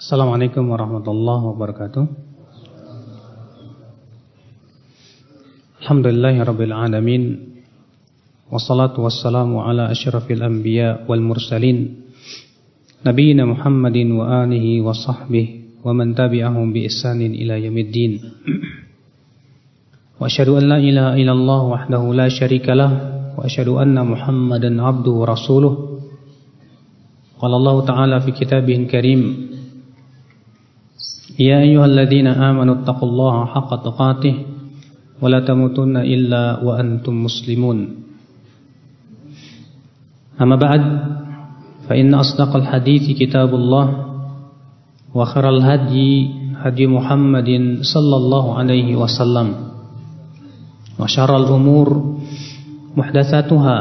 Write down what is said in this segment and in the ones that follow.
Assalamualaikum warahmatullahi wabarakatuh. Alhamdulillahirabbil alamin. Wassalatu wassalamu ala asyrafil anbiya wal mursalin. Nabiyyina Muhammadin wa alihi wa sahbihi wa man tabi'ahum bi ihsanin ila yaumiddin. Wa asyhadu an la ilaha illallah wahdahu la syarika lah wa asyhadu anna Muhammadan abduhu rasuluh. Qala Allah Ta'ala fi kitabihil karim يا أيها الذين آمنوا اتقوا الله حق تقاته ولا تموتن إلا وأنتم مسلمون. أما بعد فإن أصدق الحديث كتاب الله وخر الهدي هدي محمد صلى الله عليه وسلم وشر الأمور محدثاتها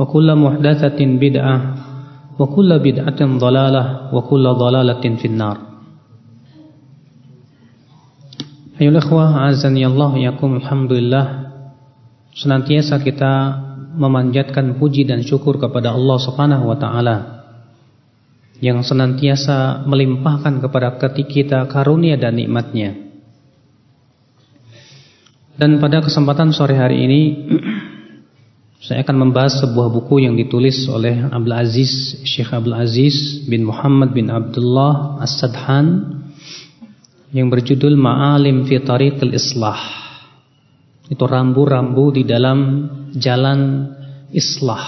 وكل محدثة بدعة وكل بدعة ضلالة وكل ضلالة في النار. Ayo ikhwah azani Allah yakum alhamdulillah senantiasa kita memanjatkan puji dan syukur kepada Allah Subhanahu wa taala yang senantiasa melimpahkan kepada kita karunia dan nikmatnya. Dan pada kesempatan sore hari ini saya akan membahas sebuah buku yang ditulis oleh Abdul Aziz Syekh Abdul Aziz bin Muhammad bin Abdullah As-Sadhan yang berjudul Ma'alim fi Tariqil Islah. Itu rambu-rambu di dalam jalan islah.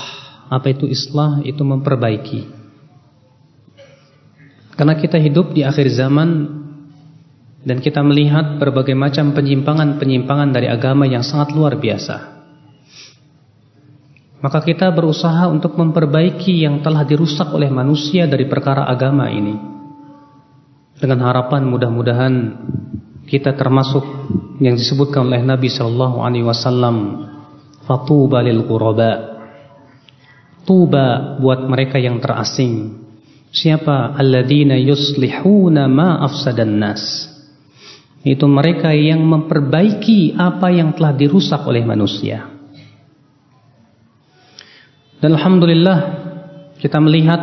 Apa itu islah? Itu memperbaiki. Karena kita hidup di akhir zaman dan kita melihat berbagai macam penyimpangan-penyimpangan dari agama yang sangat luar biasa. Maka kita berusaha untuk memperbaiki yang telah dirusak oleh manusia dari perkara agama ini dengan harapan mudah-mudahan kita termasuk yang disebutkan oleh Nabi sallallahu alaihi wasallam fatuba lil ghuraba tuba buat mereka yang terasing. Siapa? Alladzina yuslihuna ma afsadan nas. Itu mereka yang memperbaiki apa yang telah dirusak oleh manusia. Dan alhamdulillah kita melihat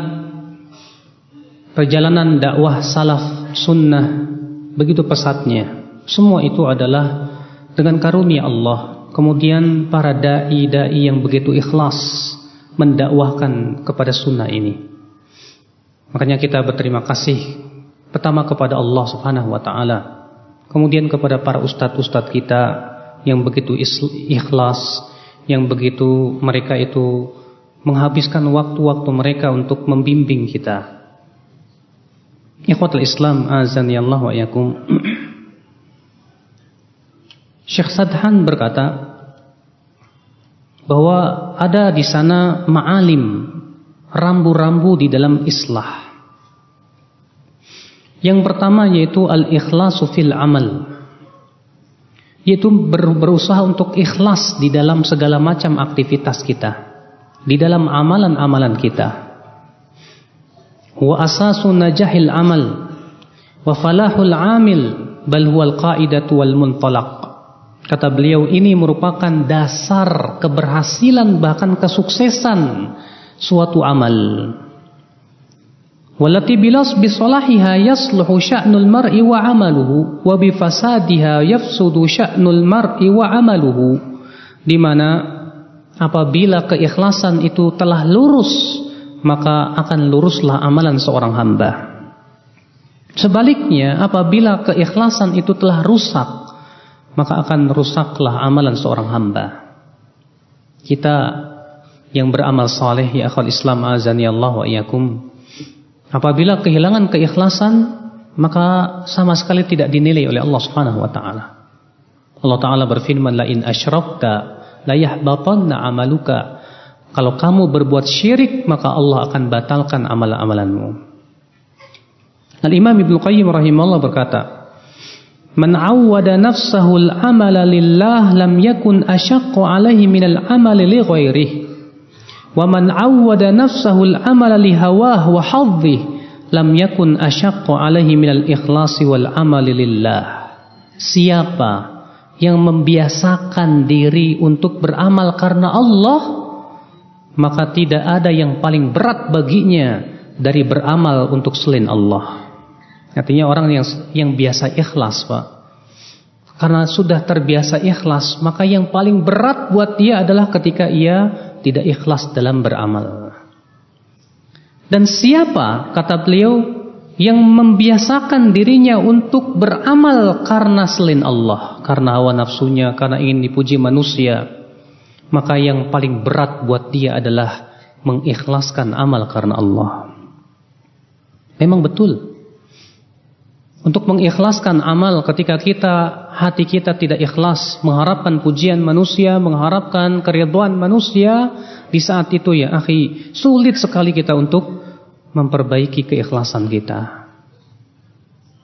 perjalanan dakwah salaf sunnah begitu pesatnya. Semua itu adalah dengan karunia Allah. Kemudian para dai-dai yang begitu ikhlas mendakwahkan kepada sunnah ini. Makanya kita berterima kasih pertama kepada Allah Subhanahu wa taala. Kemudian kepada para ustadz-ustadz kita yang begitu ikhlas, yang begitu mereka itu menghabiskan waktu-waktu mereka untuk membimbing kita. Ikhwatul Islam azan ya Allah wa yakum. Syekh Sadhan berkata bahwa ada di sana ma'alim rambu-rambu di dalam islah. Yang pertama yaitu al-ikhlasu fil amal. Yaitu ber berusaha untuk ikhlas di dalam segala macam aktivitas kita. Di dalam amalan-amalan kita wa asasu najahil amal. Wa falahul amil bal huwal qaidatu wal muntalaq. Kata beliau ini merupakan dasar keberhasilan bahkan kesuksesan suatu amal. Walati bilas bisalahiha yasluhu sya'nul mar'i wa amaluhu wa bifasadiha yafsudu sya'nul mar'i wa amaluhu. Di mana apabila keikhlasan itu telah lurus maka akan luruslah amalan seorang hamba. Sebaliknya, apabila keikhlasan itu telah rusak, maka akan rusaklah amalan seorang hamba. Kita yang beramal saleh ya akhwal Islam azani Allah wa iyyakum. Apabila kehilangan keikhlasan, maka sama sekali tidak dinilai oleh Allah Subhanahu wa taala. Allah taala berfirman la in asyrakta la yahbatanna amaluka kalau kamu berbuat syirik maka Allah akan batalkan amalan-amalanmu. Al-Imam Ibnu Qayyim rahimahullah berkata, "Man 'awwada nafsahu al-amala lillah lam yakun ashaqqu 'alaihi min al-amali li ghairihi. Wa man 'awwada nafsahu al-amala li hawah wa hadhihi lam yakun ashaqqu 'alaihi min al-ikhlasi wal 'amali lillah." Siapa yang membiasakan diri untuk beramal karena Allah, maka tidak ada yang paling berat baginya dari beramal untuk selain Allah. Artinya orang yang yang biasa ikhlas, Pak. Karena sudah terbiasa ikhlas, maka yang paling berat buat dia adalah ketika ia tidak ikhlas dalam beramal. Dan siapa, kata beliau, yang membiasakan dirinya untuk beramal karena selain Allah, karena hawa nafsunya, karena ingin dipuji manusia, maka yang paling berat buat dia adalah mengikhlaskan amal karena Allah. Memang betul. Untuk mengikhlaskan amal ketika kita hati kita tidak ikhlas, mengharapkan pujian manusia, mengharapkan keriduan manusia, di saat itu ya akhi, sulit sekali kita untuk memperbaiki keikhlasan kita.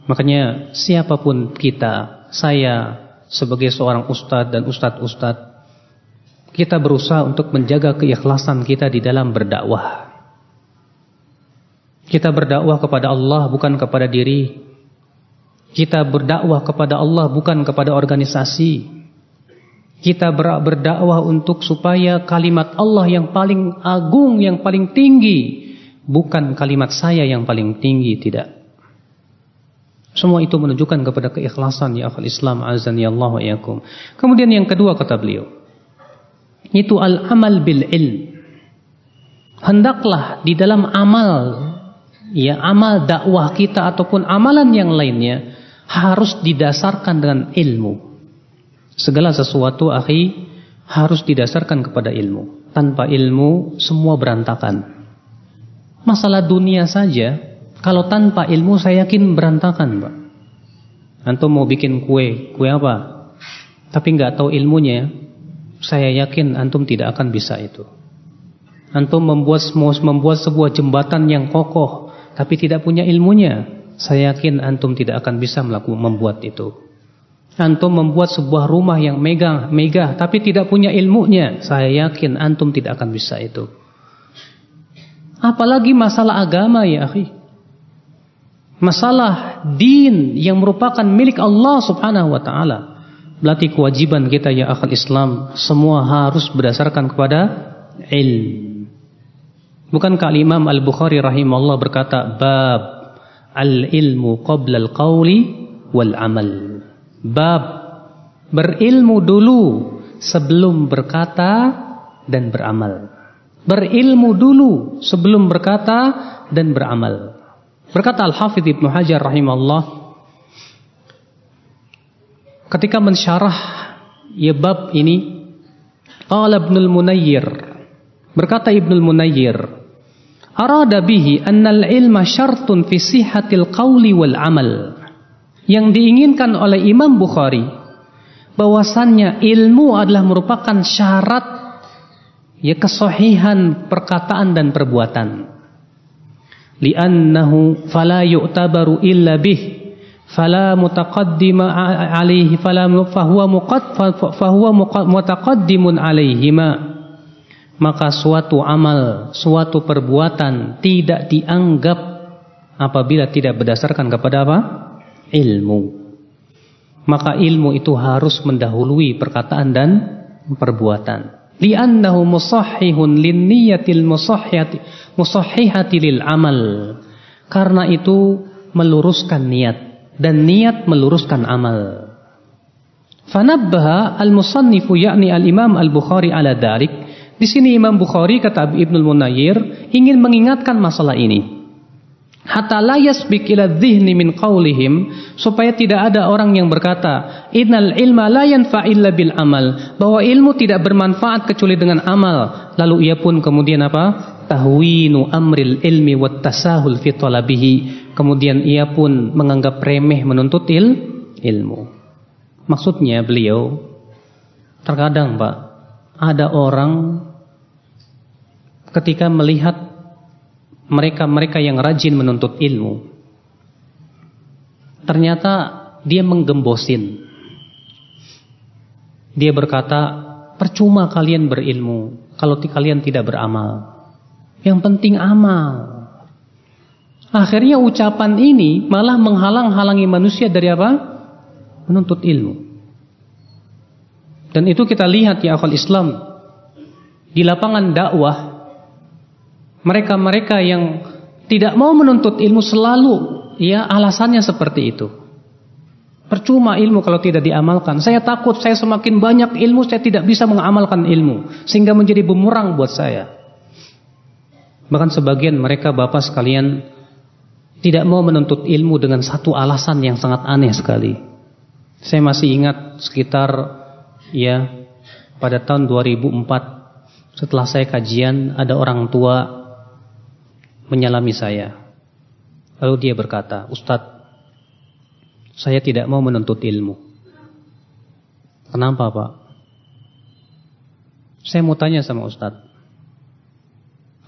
Makanya siapa pun kita, saya sebagai seorang ustadz dan ustadz-ustadz, kita berusaha untuk menjaga keikhlasan kita di dalam berdakwah. Kita berdakwah kepada Allah bukan kepada diri kita berdakwah kepada Allah bukan kepada organisasi. Kita berdakwah untuk supaya kalimat Allah yang paling agung, yang paling tinggi, bukan kalimat saya yang paling tinggi, tidak. Semua itu menunjukkan kepada keikhlasan ya akal Islam azan ya Allah yakum. Kemudian yang kedua kata beliau, itu al-amal bil ilm. Hendaklah di dalam amal ya amal dakwah kita ataupun amalan yang lainnya harus didasarkan dengan ilmu. Segala sesuatu akhi harus didasarkan kepada ilmu. Tanpa ilmu semua berantakan. Masalah dunia saja kalau tanpa ilmu saya yakin berantakan, Pak. Antum mau bikin kue, kue apa? Tapi nggak tahu ilmunya, saya yakin antum tidak akan bisa itu. Antum membuat membuat sebuah jembatan yang kokoh, tapi tidak punya ilmunya, saya yakin antum tidak akan bisa melakukan membuat itu. Antum membuat sebuah rumah yang megah, megah tapi tidak punya ilmunya, saya yakin antum tidak akan bisa itu. Apalagi masalah agama ya akhi. Masalah din yang merupakan milik Allah Subhanahu wa taala. Berarti kewajiban kita ya akal Islam semua harus berdasarkan kepada ilm. Bukankah Imam Al-Bukhari rahimahullah berkata bab Al-ilmu qabla al-qawli wal amal. Bab berilmu dulu sebelum berkata dan beramal. Berilmu dulu sebelum berkata dan beramal. Berkata Al-Hafidh Ibnu Hajar rahimahullah ketika mensyarah ya bab ini qala Ibnu Munayyir berkata Ibnu Munayyir arada bihi annal ilma syartun fi sihatil qawli wal amal. Yang diinginkan oleh Imam Bukhari bahwasannya ilmu adalah merupakan syarat ya kesohihan perkataan dan perbuatan. Li'annahu fala yu'tabaru illa bih fala mutaqaddima alaihi fala fahuwa muqad fahuwa mutaqaddimun maka suatu amal, suatu perbuatan tidak dianggap apabila tidak berdasarkan kepada apa? Ilmu. Maka ilmu itu harus mendahului perkataan dan perbuatan. Li'annahu musahhihun linniyatil musahhihati musahhihati lil amal. Karena itu meluruskan niat dan niat meluruskan amal. Fanabbaha al-musannifu yakni al-Imam al-Bukhari ala dalik. Di sini Imam Bukhari kata Ibnu Munayir ingin mengingatkan masalah ini. Hatta la yasbiq ila dhihni min qawlihim supaya tidak ada orang yang berkata innal ilma la yanfa illa bil amal. Bahwa ilmu tidak bermanfaat kecuali dengan amal. Lalu ia pun kemudian apa? Tahwinu amril ilmi wat tasahul fi talabihi kemudian ia pun menganggap remeh menuntut il, ilmu. Maksudnya beliau terkadang Pak ada orang ketika melihat mereka-mereka yang rajin menuntut ilmu ternyata dia menggembosin. Dia berkata percuma kalian berilmu kalau kalian tidak beramal. Yang penting amal akhirnya ucapan ini malah menghalang-halangi manusia dari apa menuntut ilmu dan itu kita lihat ya akal Islam di lapangan dakwah mereka-mereka yang tidak mau menuntut ilmu selalu ya alasannya seperti itu. Percuma ilmu kalau tidak diamalkan. Saya takut saya semakin banyak ilmu saya tidak bisa mengamalkan ilmu sehingga menjadi bumerang buat saya. Bahkan sebagian mereka Bapak sekalian tidak mau menuntut ilmu dengan satu alasan yang sangat aneh sekali. Saya masih ingat sekitar ya pada tahun 2004 setelah saya kajian ada orang tua menyalami saya. Lalu dia berkata, "Ustadz, saya tidak mau menuntut ilmu. Kenapa Pak? Saya mau tanya sama Ustadz.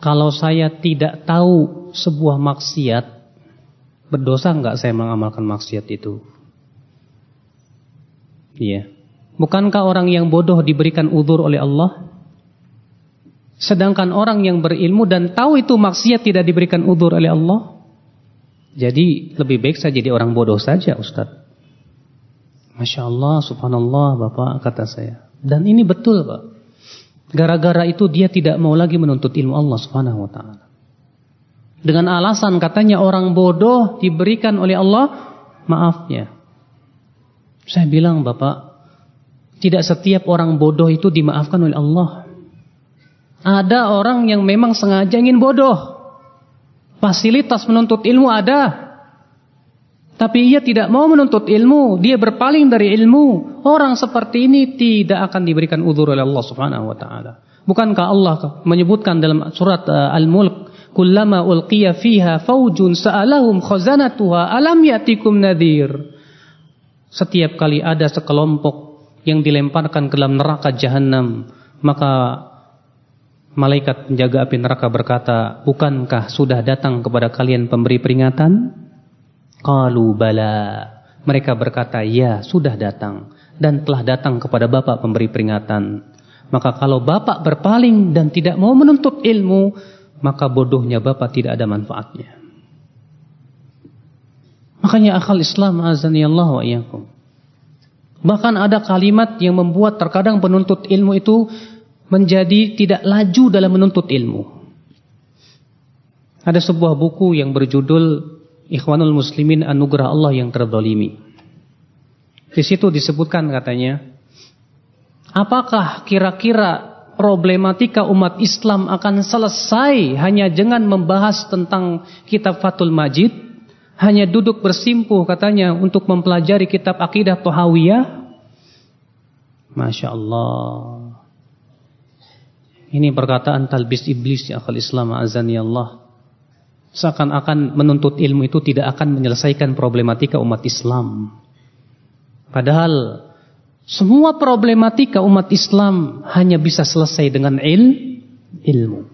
Kalau saya tidak tahu sebuah maksiat, berdosa nggak saya mengamalkan maksiat itu? Iya. Bukankah orang yang bodoh diberikan udur oleh Allah? Sedangkan orang yang berilmu dan tahu itu maksiat tidak diberikan udur oleh Allah? Jadi lebih baik saya jadi orang bodoh saja Ustaz. Masya Allah, subhanallah Bapak kata saya. Dan ini betul Pak. Gara-gara itu dia tidak mau lagi menuntut ilmu Allah subhanahu wa ta'ala. Dengan alasan katanya orang bodoh diberikan oleh Allah maafnya. Saya bilang Bapak, tidak setiap orang bodoh itu dimaafkan oleh Allah. Ada orang yang memang sengaja ingin bodoh. Fasilitas menuntut ilmu ada. Tapi ia tidak mau menuntut ilmu, dia berpaling dari ilmu. Orang seperti ini tidak akan diberikan udzur oleh Allah Subhanahu wa taala. Bukankah Allah menyebutkan dalam surat uh, Al-Mulk, "Kullama ulqiya fiha faujun sa'alahum khazanatuha alam ya'tikum nadhir?" Setiap kali ada sekelompok yang dilemparkan ke dalam neraka jahanam, maka Malaikat penjaga api neraka berkata, "Bukankah sudah datang kepada kalian pemberi peringatan?" Qalu bala. Mereka berkata, "Ya, sudah datang dan telah datang kepada Bapak pemberi peringatan." Maka kalau Bapak berpaling dan tidak mau menuntut ilmu, maka bodohnya Bapak tidak ada manfaatnya. Makanya akal Islam azani Allah wa iyyakum. Bahkan ada kalimat yang membuat terkadang penuntut ilmu itu menjadi tidak laju dalam menuntut ilmu. Ada sebuah buku yang berjudul Ikhwanul Muslimin Anugerah Allah yang Terdolimi. Di situ disebutkan katanya, apakah kira-kira problematika umat Islam akan selesai hanya dengan membahas tentang kitab Fatul Majid, hanya duduk bersimpuh katanya untuk mempelajari kitab akidah Tohawiyah? Masya Allah. Ini perkataan talbis iblis ya akal Islam azani Allah. Seakan-akan menuntut ilmu itu tidak akan menyelesaikan problematika umat Islam. Padahal semua problematika umat Islam hanya bisa selesai dengan il, ilmu.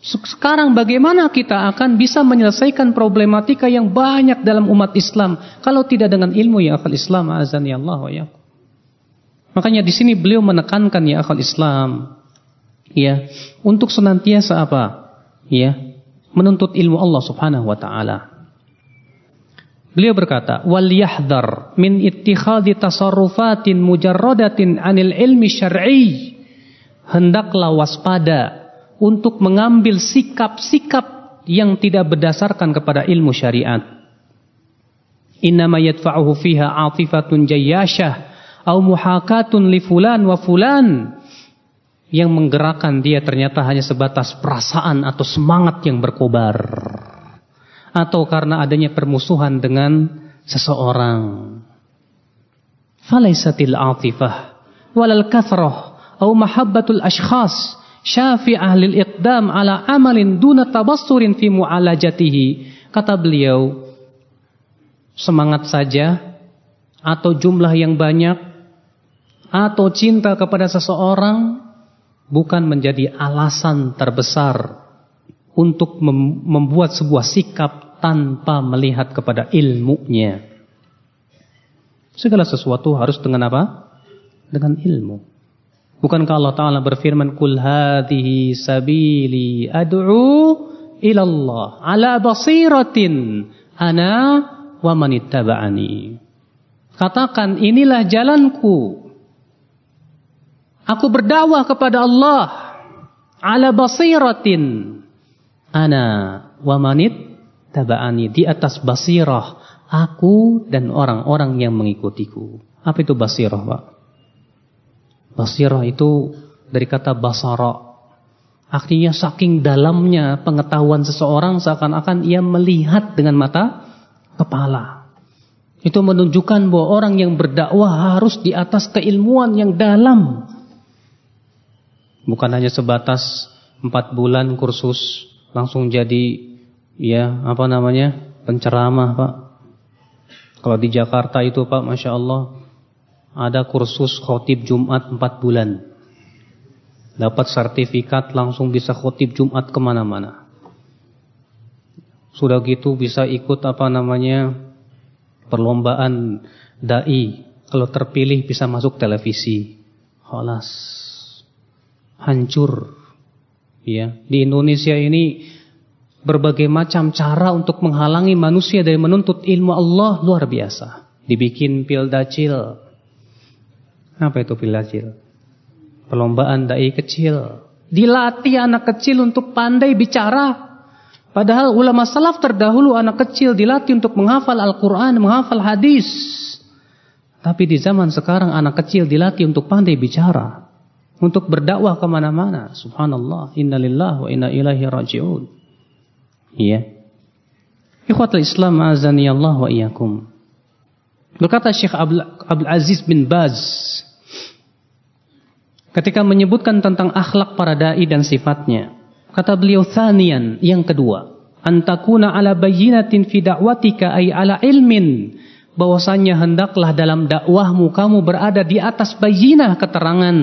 Sekarang bagaimana kita akan bisa menyelesaikan problematika yang banyak dalam umat Islam kalau tidak dengan ilmu ya akal Islam azani Allah ya. Makanya di sini beliau menekankan ya akal Islam ya untuk senantiasa apa? Ya, menuntut ilmu Allah Subhanahu wa taala. Beliau berkata, "Wal yahdhar min ittikhadhi tasarrufatin mujarradatin 'anil ilmi syar'i." Hendaklah waspada untuk mengambil sikap-sikap yang tidak berdasarkan kepada ilmu syariat. Innama yadfa'uhu fiha 'atifatun jayyashah au muhakatun li fulan wa fulan yang menggerakkan dia ternyata hanya sebatas perasaan atau semangat yang berkobar atau karena adanya permusuhan dengan seseorang. Falaisatil atifah walal kathrah au mahabbatul ashkhas syafi'ah lil iqdam ala amalin duna tabassurin fi mu'alajatihi. Kata beliau semangat saja atau jumlah yang banyak atau cinta kepada seseorang bukan menjadi alasan terbesar untuk membuat sebuah sikap tanpa melihat kepada ilmunya. Segala sesuatu harus dengan apa? Dengan ilmu. Bukankah Allah Ta'ala berfirman, Kul hadhihi sabili ad'u ilallah ala basiratin ana wa manittaba'ani. Katakan, inilah jalanku Aku berdakwah kepada Allah ala basiratin ana wa manit taba'ani di atas basirah aku dan orang-orang yang mengikutiku. Apa itu basirah, Pak? Basirah itu dari kata basara. Artinya saking dalamnya pengetahuan seseorang seakan-akan ia melihat dengan mata kepala. Itu menunjukkan bahwa orang yang berdakwah harus di atas keilmuan yang dalam. Bukan hanya sebatas empat bulan kursus langsung jadi ya apa namanya penceramah pak. Kalau di Jakarta itu pak, masya Allah ada kursus khotib Jumat empat bulan. Dapat sertifikat langsung bisa khotib Jumat ke mana-mana. Sudah gitu bisa ikut apa namanya perlombaan dai. Kalau terpilih bisa masuk televisi. Halas. Hancur. Ya, di Indonesia ini berbagai macam cara untuk menghalangi manusia dari menuntut ilmu Allah luar biasa. Dibikin pil dacil. Apa itu pil dacil? Perlombaan dai kecil. Dilatih anak kecil untuk pandai bicara. Padahal ulama salaf terdahulu anak kecil dilatih untuk menghafal Al-Quran, menghafal hadis. Tapi di zaman sekarang anak kecil dilatih untuk pandai bicara. Untuk berdakwah ke mana-mana. Subhanallah. Innalillah wa inna ilahi raji'un. Iya. Ikhwatul Islam azani Allah wa iyakum. Berkata Syekh Abdul Aziz bin Baz ketika menyebutkan tentang akhlak para dai dan sifatnya. Kata beliau thanian yang kedua, antakuna ala bayyinatin fi da'watika ay ala ilmin bahwasanya hendaklah dalam dakwahmu kamu berada di atas bayyinah keterangan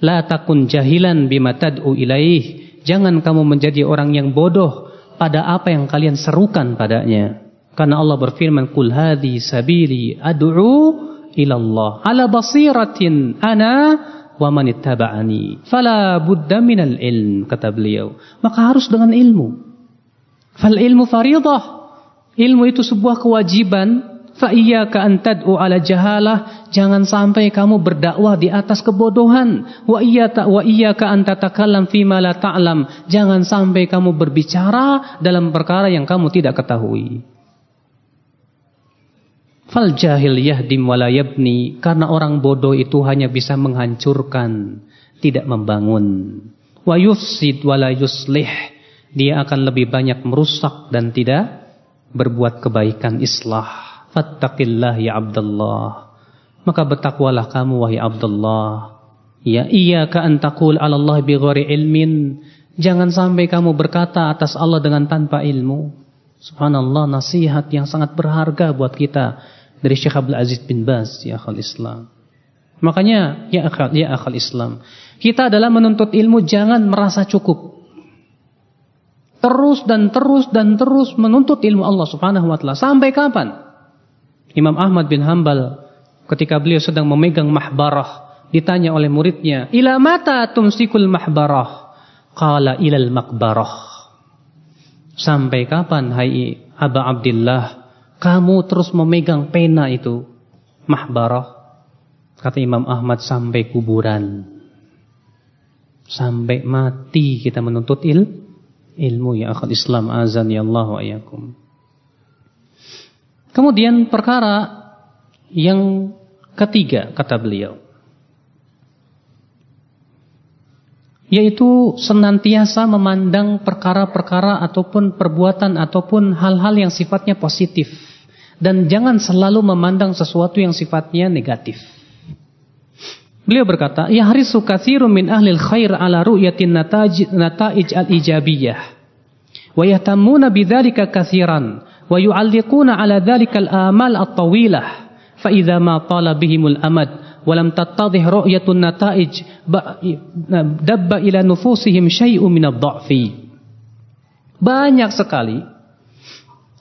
la takun jahilan bima tad'u ilaih. Jangan kamu menjadi orang yang bodoh pada apa yang kalian serukan padanya. Karena Allah berfirman kul hadhi sabili ad'u ilallah. Ala basiratin ana wa man ittaba'ani. Fala budda minal ilm kata beliau. Maka harus dengan ilmu. Fal ilmu faridah. Ilmu itu sebuah kewajiban fa iyyaka an tad'u ala jahalah jangan sampai kamu berdakwah di atas kebodohan wa iyyaka wa iyyaka an tatakallam fi ma la ta'lam jangan sampai kamu berbicara dalam perkara yang kamu tidak ketahui Fal jahil yahdim wala yabni karena orang bodoh itu hanya bisa menghancurkan, tidak membangun. Wa yufsid wala yuslih. Dia akan lebih banyak merusak dan tidak berbuat kebaikan islah. Fattaqillah ya Abdullah. Maka bertakwalah kamu wahai Abdullah. Ya iya ka antakul Allah bi ilmin. Jangan sampai kamu berkata atas Allah dengan tanpa ilmu. Subhanallah nasihat yang sangat berharga buat kita dari Syekh Abdul Aziz bin Baz ya akhal Islam. Makanya ya akhal ya akhal Islam. Kita adalah menuntut ilmu jangan merasa cukup. Terus dan terus dan terus menuntut ilmu Allah Subhanahu wa taala. Sampai kapan? Imam Ahmad bin Hambal ketika beliau sedang memegang mahbarah ditanya oleh muridnya, "Ila mata tumsikul mahbarah?" Qala ilal makbarah. Sampai kapan hai Aba Abdullah kamu terus memegang pena itu mahbarah kata Imam Ahmad sampai kuburan sampai mati kita menuntut il ilmu ya akhul Islam azan ya Allah wa ayakum kemudian perkara yang ketiga kata beliau yaitu senantiasa memandang perkara-perkara ataupun perbuatan ataupun hal-hal yang sifatnya positif dan jangan selalu memandang sesuatu yang sifatnya negatif. Beliau berkata, "Ya harisu katsirun min ahli khair ala ru'yatin nata'ij al-ijabiyah wa yahtamuna bidzalika katsiran ala dzalika al-amal at-tawilah fa idza ma tala bihimul amad walam tattadhih ru'yatun nata'ij dabba ila nufusihim syai'un min ad-dha'fi. Banyak sekali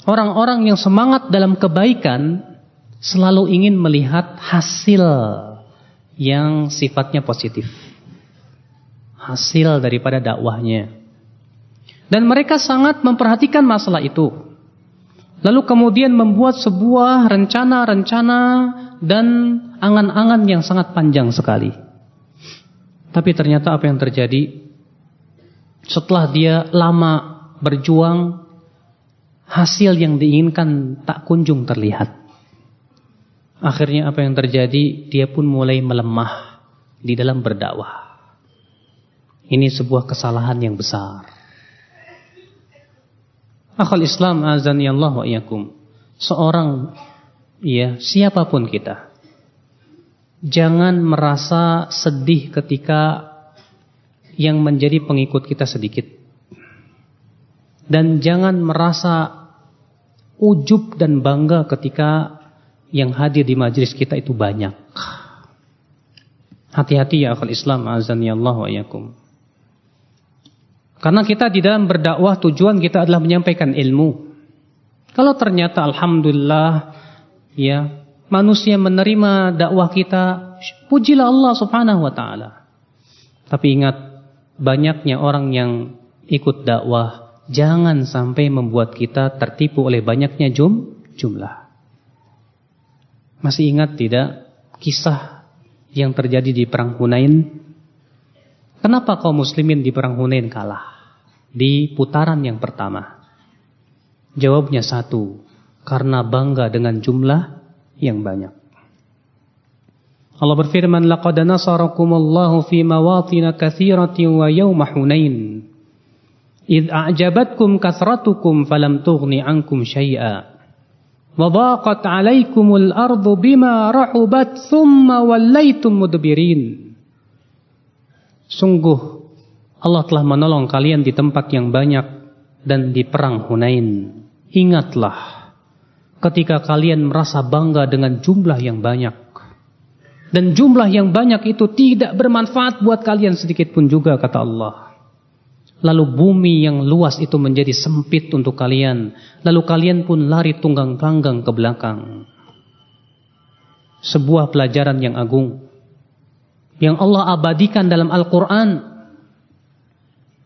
orang-orang yang semangat dalam kebaikan selalu ingin melihat hasil yang sifatnya positif. Hasil daripada dakwahnya. Dan mereka sangat memperhatikan masalah itu. Lalu kemudian membuat sebuah rencana-rencana dan angan-angan yang sangat panjang sekali. Tapi ternyata apa yang terjadi setelah dia lama berjuang, hasil yang diinginkan tak kunjung terlihat. Akhirnya apa yang terjadi? Dia pun mulai melemah di dalam berdakwah. Ini sebuah kesalahan yang besar. Akal Islam azani Allah wa iyakum. Seorang ya siapa pun kita jangan merasa sedih ketika yang menjadi pengikut kita sedikit. Dan jangan merasa ujub dan bangga ketika yang hadir di majelis kita itu banyak. Hati-hati ya akal Islam azan ya Allah wa yakum. Karena kita di dalam berdakwah tujuan kita adalah menyampaikan ilmu. Kalau ternyata alhamdulillah ya manusia menerima dakwah kita, pujilah Allah Subhanahu wa taala. Tapi ingat banyaknya orang yang ikut dakwah jangan sampai membuat kita tertipu oleh banyaknya jum, jumlah. Masih ingat tidak kisah yang terjadi di perang Hunain? Kenapa kaum muslimin di perang Hunain kalah? Di putaran yang pertama. Jawabnya satu, karena bangga dengan jumlah yang banyak. Allah berfirman, "Laqad nasarakumullahu fi mawatin katsiratin wa yawma Hunain." إذ أعجبتكم كثرتكم فلم تغن عنكم شيئا وضاقت عليكم الأرض بما رحبت ثم وليتم مدبرين Sungguh Allah telah menolong kalian di tempat yang banyak dan di perang Hunain. Ingatlah ketika kalian merasa bangga dengan jumlah yang banyak. Dan jumlah yang banyak itu tidak bermanfaat buat kalian sedikit pun juga kata Allah. Lalu bumi yang luas itu menjadi sempit untuk kalian. Lalu kalian pun lari tunggang tanggang ke belakang. Sebuah pelajaran yang agung. Yang Allah abadikan dalam Al-Quran.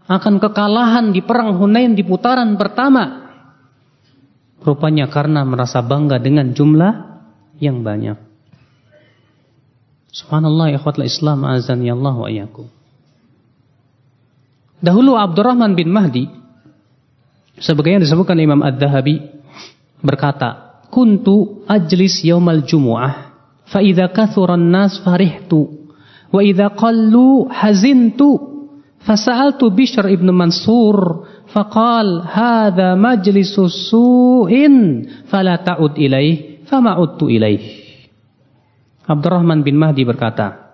Akan kekalahan di perang Hunain di putaran pertama. Rupanya karena merasa bangga dengan jumlah yang banyak. Subhanallah ya Islam azan ya Allah wa. Dahulu Abdurrahman bin Mahdi sebagaimana disebutkan Imam Ad-Dahabi berkata, "Kuntu ajlis yaumal jumu'ah fa idza kathura an-nas farihtu wa idza qallu hazintu fasa'altu Bishr ibn Mansur faqal hadha majlisu su'in fala ta'ud ilaih fama udtu ilaih." Abdurrahman bin Mahdi berkata,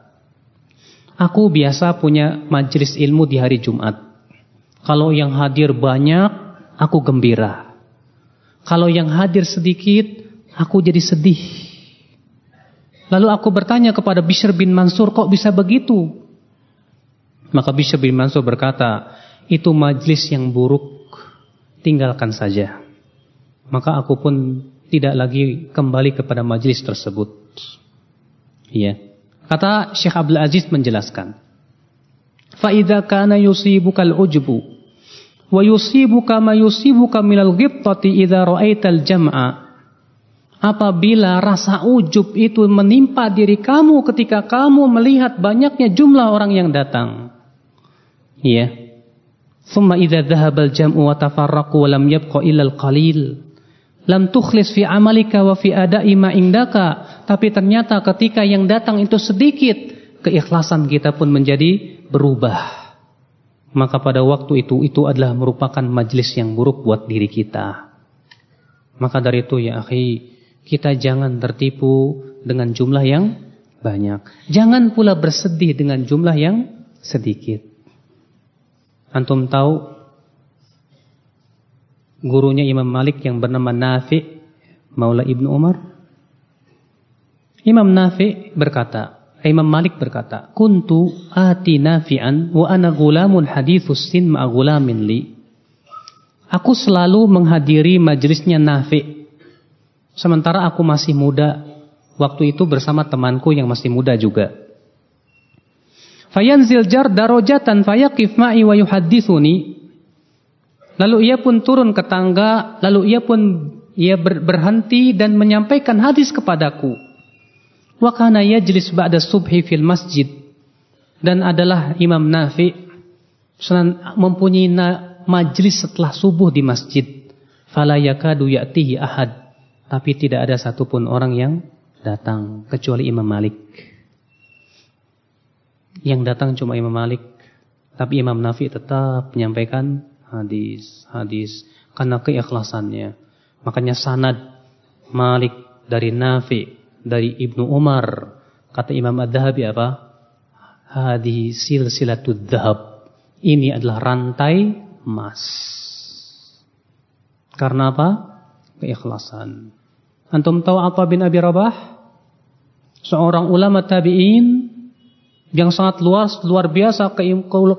Aku biasa punya majelis ilmu di hari Jumat. Kalau yang hadir banyak, aku gembira. Kalau yang hadir sedikit, aku jadi sedih. Lalu aku bertanya kepada Bishr bin Mansur, kok bisa begitu? Maka Bishr bin Mansur berkata, itu majelis yang buruk, tinggalkan saja. Maka aku pun tidak lagi kembali kepada majelis tersebut. Iya. Kata Syekh Abdul Aziz menjelaskan. Yusibukal ujbu wa yusibuka ma yusibuka minal ghibtati idza ra'aital jam'a. Apabila rasa ujub itu menimpa diri kamu ketika kamu melihat banyaknya jumlah orang yang datang. Iya. Thumma idza dhahabal jam'u wa tafarraqu wa lam yabqa illa al-qalil. Lam tukhlis fi amalika wa fi ada'i ma indaka. Tapi ternyata ketika yang datang itu sedikit keikhlasan kita pun menjadi berubah. Maka pada waktu itu itu adalah merupakan majlis yang buruk buat diri kita. Maka dari itu ya akhi kita jangan tertipu dengan jumlah yang banyak. Jangan pula bersedih dengan jumlah yang sedikit antum tahu gurunya Imam Malik yang bernama Nafi Maula Ibnu Umar? Imam Nafi berkata Imam Malik berkata kuntu ati nafi'an wa ana gulamun hadithus sin ma'a gulamin li. Aku selalu menghadiri majelisnya Nafi. Sementara aku masih muda. Waktu itu bersama temanku yang masih muda juga Fayanzil jar darajatan fayaqif ma'i wa yuhaddithuni Lalu ia pun turun ke tangga, lalu ia pun ia berhenti dan menyampaikan hadis kepadaku. Wa kana yajlis ba'da subhi fil masjid. Dan adalah Imam Nafi mempunyai majlis setelah subuh di masjid. fala yakadu ya'tihi ahad. Tapi tidak ada satupun orang yang datang kecuali Imam Malik. Yang datang cuma Imam Malik. Tapi Imam Nafi tetap menyampaikan hadis-hadis karena keikhlasannya. Makanya sanad Malik dari Nafi dari Ibnu Umar kata Imam Ad-Dhahabi apa? Hadis silsilatud dhahab. Ini adalah rantai emas. Karena apa? Keikhlasan. Antum tahu apa bin Abi Rabah? Seorang ulama tabi'in yang sangat luas, luar biasa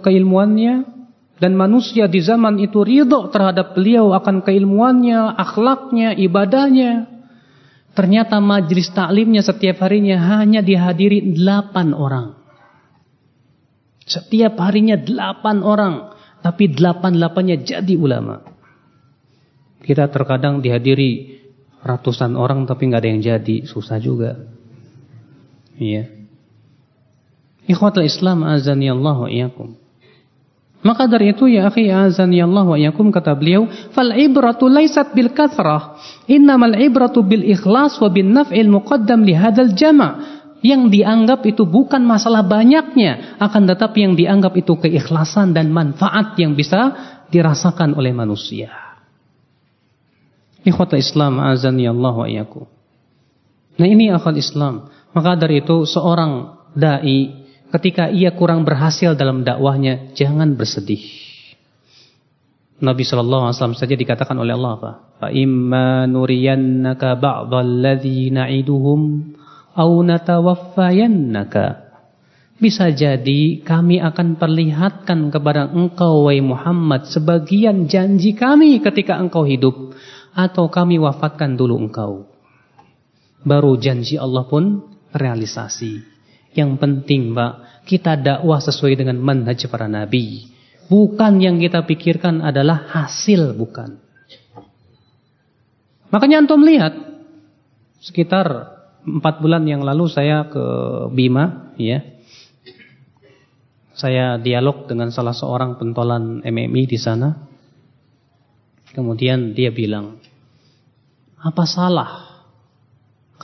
keilmuannya dan manusia di zaman itu ridho terhadap beliau akan keilmuannya, akhlaknya, ibadahnya. Ternyata majlis taklimnya setiap harinya hanya dihadiri delapan orang. Setiap harinya delapan orang. Tapi delapan-delapannya jadi ulama. Kita terkadang dihadiri ratusan orang tapi nggak ada yang jadi. Susah juga. Iya. Ikhwatul Islam azani Allah wa iyakum. Maka dari itu ya akhi azani Allah wa yakum kata beliau, fal ibratu laisat bil kathrah, innamal ibratu bil ikhlas wa bin naf'il muqaddam li hadzal jama'. Yang dianggap itu bukan masalah banyaknya, akan tetapi yang dianggap itu keikhlasan dan manfaat yang bisa dirasakan oleh manusia. Ikhwata Islam azani Allah wa yakum. Nah ini akal Islam. Maka dari itu seorang dai ketika ia kurang berhasil dalam dakwahnya, jangan bersedih. Nabi sallallahu alaihi wasallam saja dikatakan oleh Allah apa? Fa imma nuriyannaka ba'dhal ladzi na'iduhum aw natawaffayannaka. Bisa jadi kami akan perlihatkan kepada engkau wahai Muhammad sebagian janji kami ketika engkau hidup atau kami wafatkan dulu engkau. Baru janji Allah pun realisasi. Yang penting, Pak, kita dakwah sesuai dengan manhaj para nabi. Bukan yang kita pikirkan adalah hasil, bukan. Makanya antum lihat sekitar empat bulan yang lalu saya ke Bima, ya. Saya dialog dengan salah seorang pentolan MMI di sana. Kemudian dia bilang, apa salah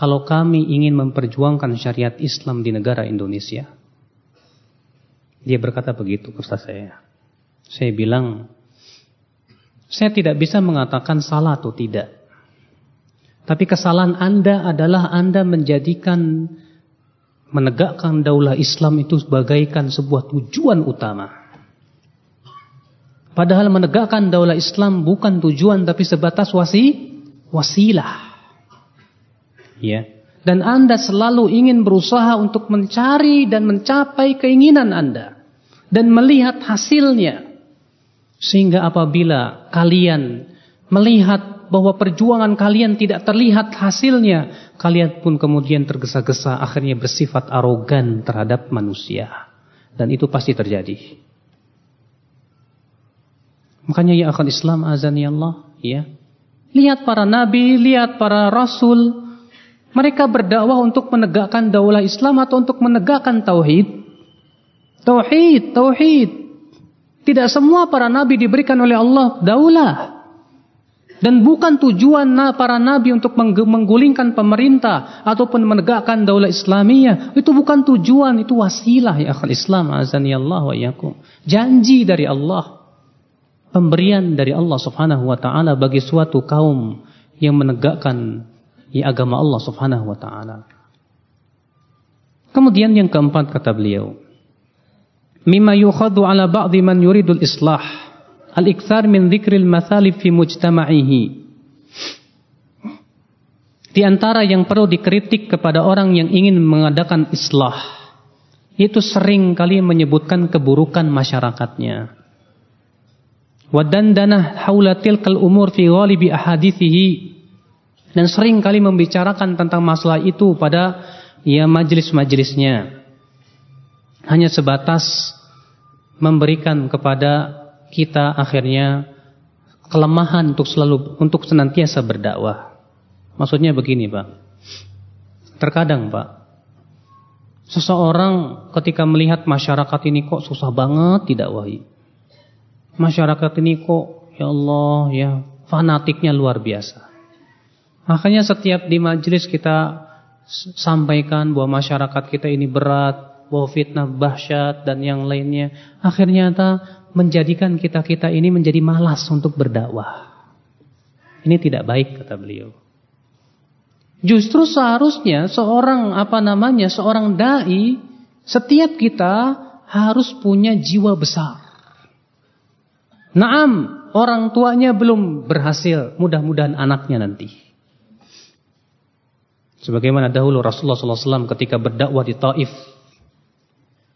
kalau kami ingin memperjuangkan syariat Islam di negara Indonesia. Dia berkata begitu kepada saya. Saya bilang, saya tidak bisa mengatakan salah atau tidak. Tapi kesalahan Anda adalah Anda menjadikan menegakkan daulah Islam itu sebagaikan sebuah tujuan utama. Padahal menegakkan daulah Islam bukan tujuan tapi sebatas wasi, wasilah. Ya. Dan Anda selalu ingin berusaha untuk mencari dan mencapai keinginan Anda. Dan melihat hasilnya. Sehingga apabila kalian melihat bahwa perjuangan kalian tidak terlihat hasilnya, kalian pun kemudian tergesa-gesa akhirnya bersifat arogan terhadap manusia. Dan itu pasti terjadi. Makanya ya akan Islam azani Allah, ya. Lihat para nabi, lihat para rasul, mereka berdakwah untuk menegakkan daulah Islam atau untuk menegakkan tauhid? Tauhid, tauhid. Tidak semua para nabi diberikan oleh Allah daulah. Dan bukan tujuan para nabi untuk menggulingkan pemerintah ataupun menegakkan daulah Islamiyah. Itu bukan tujuan, itu wasilah ya akhal Islam azani Allah wa yakum. Janji dari Allah. Pemberian dari Allah Subhanahu wa taala bagi suatu kaum yang menegakkan ya agama Allah Subhanahu wa taala. Kemudian yang keempat kata beliau, mimma yukhadhu ala ba'dhi man yuridul islah, al-iktsar min dzikril mathalib fi mujtama'ihi. Di antara yang perlu dikritik kepada orang yang ingin mengadakan islah, itu sering kali menyebutkan keburukan masyarakatnya. Wadandanah haula tilkal umur fi ghalibi ahadithihi dan sering kali membicarakan tentang masalah itu pada ya majelis-majelisnya. Hanya sebatas memberikan kepada kita akhirnya kelemahan untuk selalu untuk senantiasa berdakwah. Maksudnya begini, Pak. Terkadang, Pak, seseorang ketika melihat masyarakat ini kok susah banget didakwahi. Masyarakat ini kok ya Allah ya fanatiknya luar biasa. Makanya setiap di majelis kita sampaikan bahwa masyarakat kita ini berat, bahwa fitnah bahsyat dan yang lainnya. Akhirnya menjadikan kita-kita ini menjadi malas untuk berdakwah. Ini tidak baik kata beliau. Justru seharusnya seorang apa namanya, seorang dai setiap kita harus punya jiwa besar. Naam, orang tuanya belum berhasil, mudah-mudahan anaknya nanti. Sebagaimana dahulu Rasulullah SAW ketika berdakwah di Taif.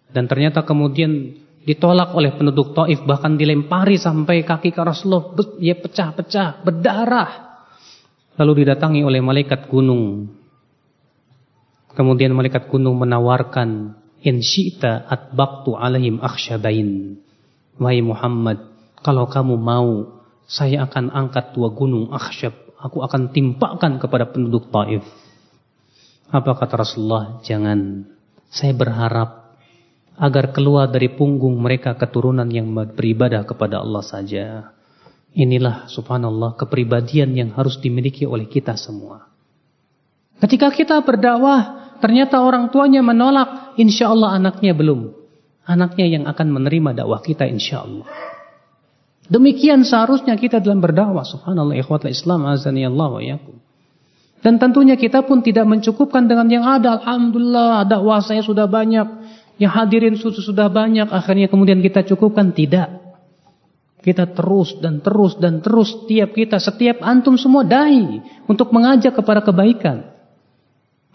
Dan ternyata kemudian ditolak oleh penduduk Taif bahkan dilempari sampai kaki ke Rasulullah. Ya pecah-pecah berdarah. Lalu didatangi oleh malaikat gunung. Kemudian malaikat gunung menawarkan in syi'ta atbaqtu alaihim akhsyabain. Wahai Muhammad kalau kamu mau saya akan angkat dua gunung akhsyab. Aku akan timpakan kepada penduduk Taif apa kata Rasulullah jangan saya berharap agar keluar dari punggung mereka keturunan yang beribadah kepada Allah saja. Inilah subhanallah kepribadian yang harus dimiliki oleh kita semua. Ketika kita berdakwah, ternyata orang tuanya menolak, insya Allah anaknya belum. Anaknya yang akan menerima dakwah kita insya Allah. Demikian seharusnya kita dalam berdakwah. Subhanallah ikhwatul Islam azani Allah wa yakum. Dan tentunya kita pun tidak mencukupkan dengan yang ada. Alhamdulillah dakwah saya sudah banyak. Yang hadirin sudah, sudah banyak, akhirnya kemudian kita cukupkan tidak. Kita terus dan terus dan terus setiap kita, setiap antum semua dai untuk mengajak kepada kebaikan.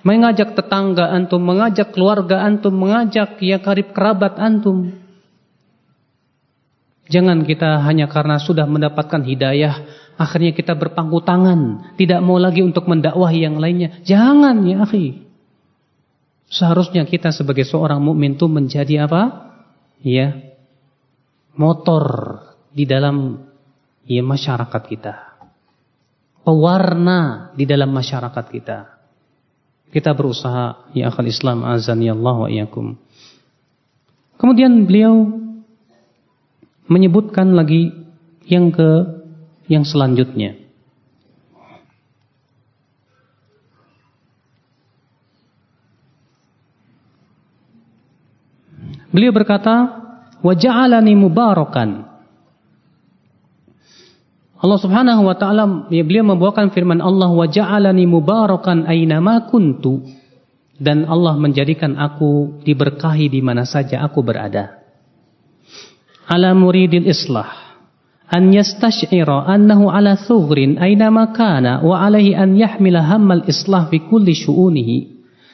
Mengajak tetangga antum, mengajak keluarga antum, mengajak ya karib kerabat antum. Jangan kita hanya karena sudah mendapatkan hidayah, akhirnya kita berpangku tangan, tidak mau lagi untuk mendakwahi yang lainnya. Jangan ya akhi. Seharusnya kita sebagai seorang mukmin itu menjadi apa? Ya, motor di dalam ya masyarakat kita. Pewarna di dalam masyarakat kita. Kita berusaha ya akal Islam azan ya Allah wa iyakum. Kemudian beliau menyebutkan lagi yang ke yang selanjutnya. Beliau berkata, "Wa ja'alani mubarakan." Allah Subhanahu wa taala ya beliau membawakan firman Allah, "Wa ja'alani mubarakan ma kuntu." Dan Allah menjadikan aku diberkahi di mana saja aku berada. Ala muridil islah an yastash'ira annahu ala thughrin ma kana wa alaihi an yahmila hammal islah fi kulli.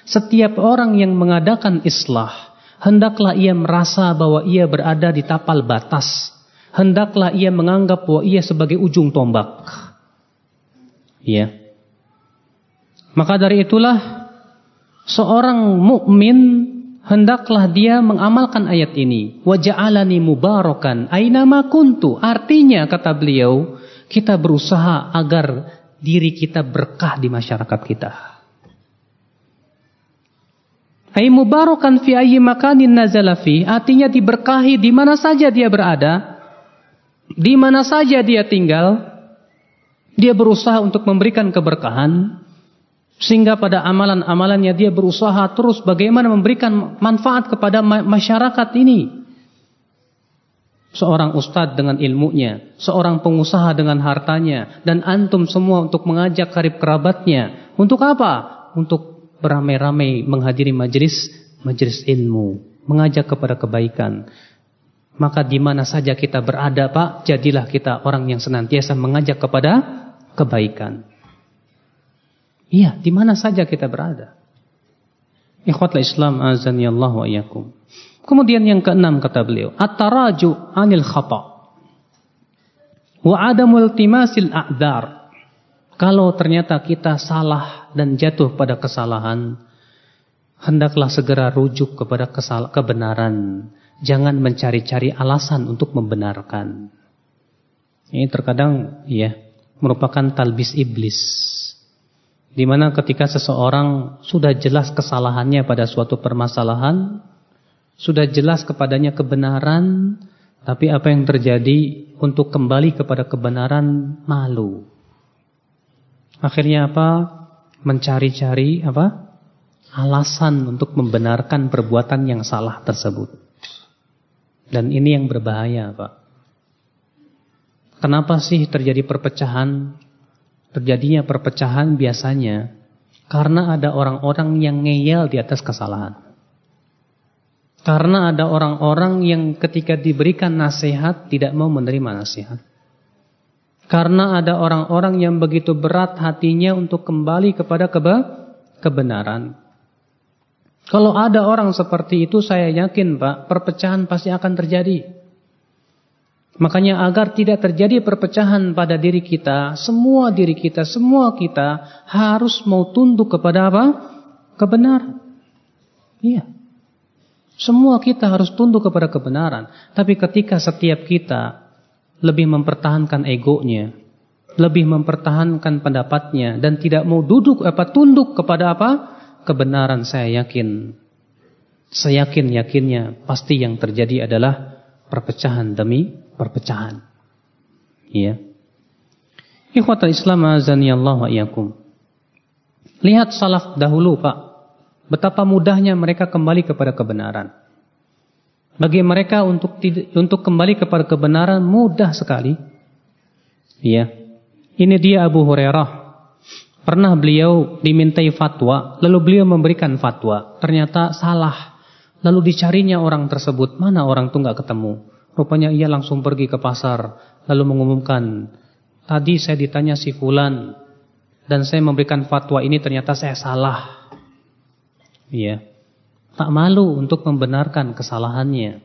Setiap orang yang mengadakan islah hendaklah ia merasa bahwa ia berada di tapal batas. Hendaklah ia menganggap bahwa ia sebagai ujung tombak. Ya. Maka dari itulah seorang mukmin hendaklah dia mengamalkan ayat ini. Waja'alani mubarakan aina kuntu. Artinya kata beliau, kita berusaha agar diri kita berkah di masyarakat kita. Ai mubarakan fi ayyi makanin nazala fi, artinya diberkahi di mana saja dia berada, di mana saja dia tinggal, dia berusaha untuk memberikan keberkahan sehingga pada amalan-amalannya dia berusaha terus bagaimana memberikan manfaat kepada masyarakat ini. Seorang ustadz dengan ilmunya, seorang pengusaha dengan hartanya, dan antum semua untuk mengajak karib kerabatnya. Untuk apa? Untuk beramai-ramai menghadiri majelis majelis ilmu, mengajak kepada kebaikan. Maka di mana saja kita berada, Pak, jadilah kita orang yang senantiasa mengajak kepada kebaikan. Iya, di mana saja kita berada. Ikhwatlah Islam azan ya Allah wa iyyakum. Kemudian yang keenam kata beliau, at-taraju 'anil khata' wa adamul timasil a'dzar. Kalau ternyata kita salah dan jatuh pada kesalahan, hendaklah segera rujuk kepada kebenaran. Jangan mencari-cari alasan untuk membenarkan. Ini terkadang ya merupakan talbis iblis. Di mana ketika seseorang sudah jelas kesalahannya pada suatu permasalahan, sudah jelas kepadanya kebenaran, Tapi apa yang terjadi untuk kembali kepada kebenaran malu. Akhirnya apa? Mencari-cari apa? Alasan untuk membenarkan perbuatan yang salah tersebut. Dan ini yang berbahaya, Pak. Kenapa sih terjadi perpecahan? Terjadinya perpecahan biasanya karena ada orang-orang yang ngeyel di atas kesalahan. Karena ada orang-orang yang ketika diberikan nasihat tidak mau menerima nasihat. Karena ada orang-orang yang begitu berat hatinya untuk kembali kepada keba kebenaran. Kalau ada orang seperti itu saya yakin Pak, perpecahan pasti akan terjadi. Makanya agar tidak terjadi perpecahan pada diri kita, semua diri kita, semua kita harus mau tunduk kepada apa? Kebenaran. Iya. Semua kita harus tunduk kepada kebenaran. Tapi ketika setiap kita lebih mempertahankan egonya, lebih mempertahankan pendapatnya dan tidak mau duduk apa tunduk kepada apa? kebenaran saya yakin. Saya yakin yakinnya pasti yang terjadi adalah perpecahan demi perpecahan. Iya. Ikhwatul Islam azani Allah wa Lihat salaf dahulu, Pak. Betapa mudahnya mereka kembali kepada kebenaran. Bagi mereka untuk untuk kembali kepada kebenaran mudah sekali. Ya. Ini dia Abu Hurairah. Pernah beliau dimintai fatwa, lalu beliau memberikan fatwa. Ternyata salah. Lalu dicarinya orang tersebut, mana orang itu nggak ketemu. Rupanya ia langsung pergi ke pasar, lalu mengumumkan, tadi saya ditanya si fulan dan saya memberikan fatwa ini ternyata saya salah. Iya. Tak malu untuk membenarkan kesalahannya.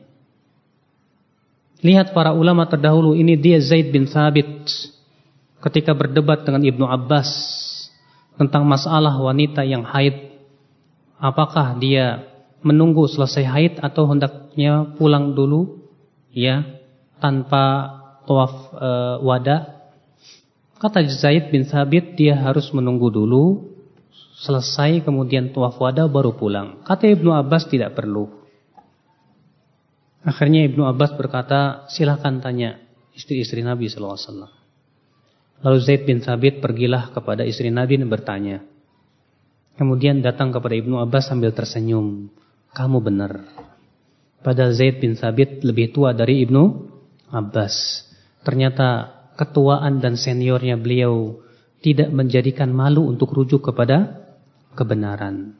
Lihat para ulama terdahulu ini dia Zaid bin Thabit ketika berdebat dengan Ibnu Abbas tentang masalah wanita yang haid. Apakah dia menunggu selesai haid atau hendaknya pulang dulu ya tanpa tawaf e, wada? Kata Zaid bin Thabit dia harus menunggu dulu selesai kemudian tuaf wada baru pulang. Kata Ibnu Abbas tidak perlu. Akhirnya Ibnu Abbas berkata, silakan tanya istri-istri Nabi SAW. Lalu Zaid bin Thabit pergilah kepada istri Nabi dan bertanya. Kemudian datang kepada Ibnu Abbas sambil tersenyum. Kamu benar. Padahal Zaid bin Thabit lebih tua dari Ibnu Abbas. Ternyata ketuaan dan seniornya beliau tidak menjadikan malu untuk rujuk kepada kebenaran.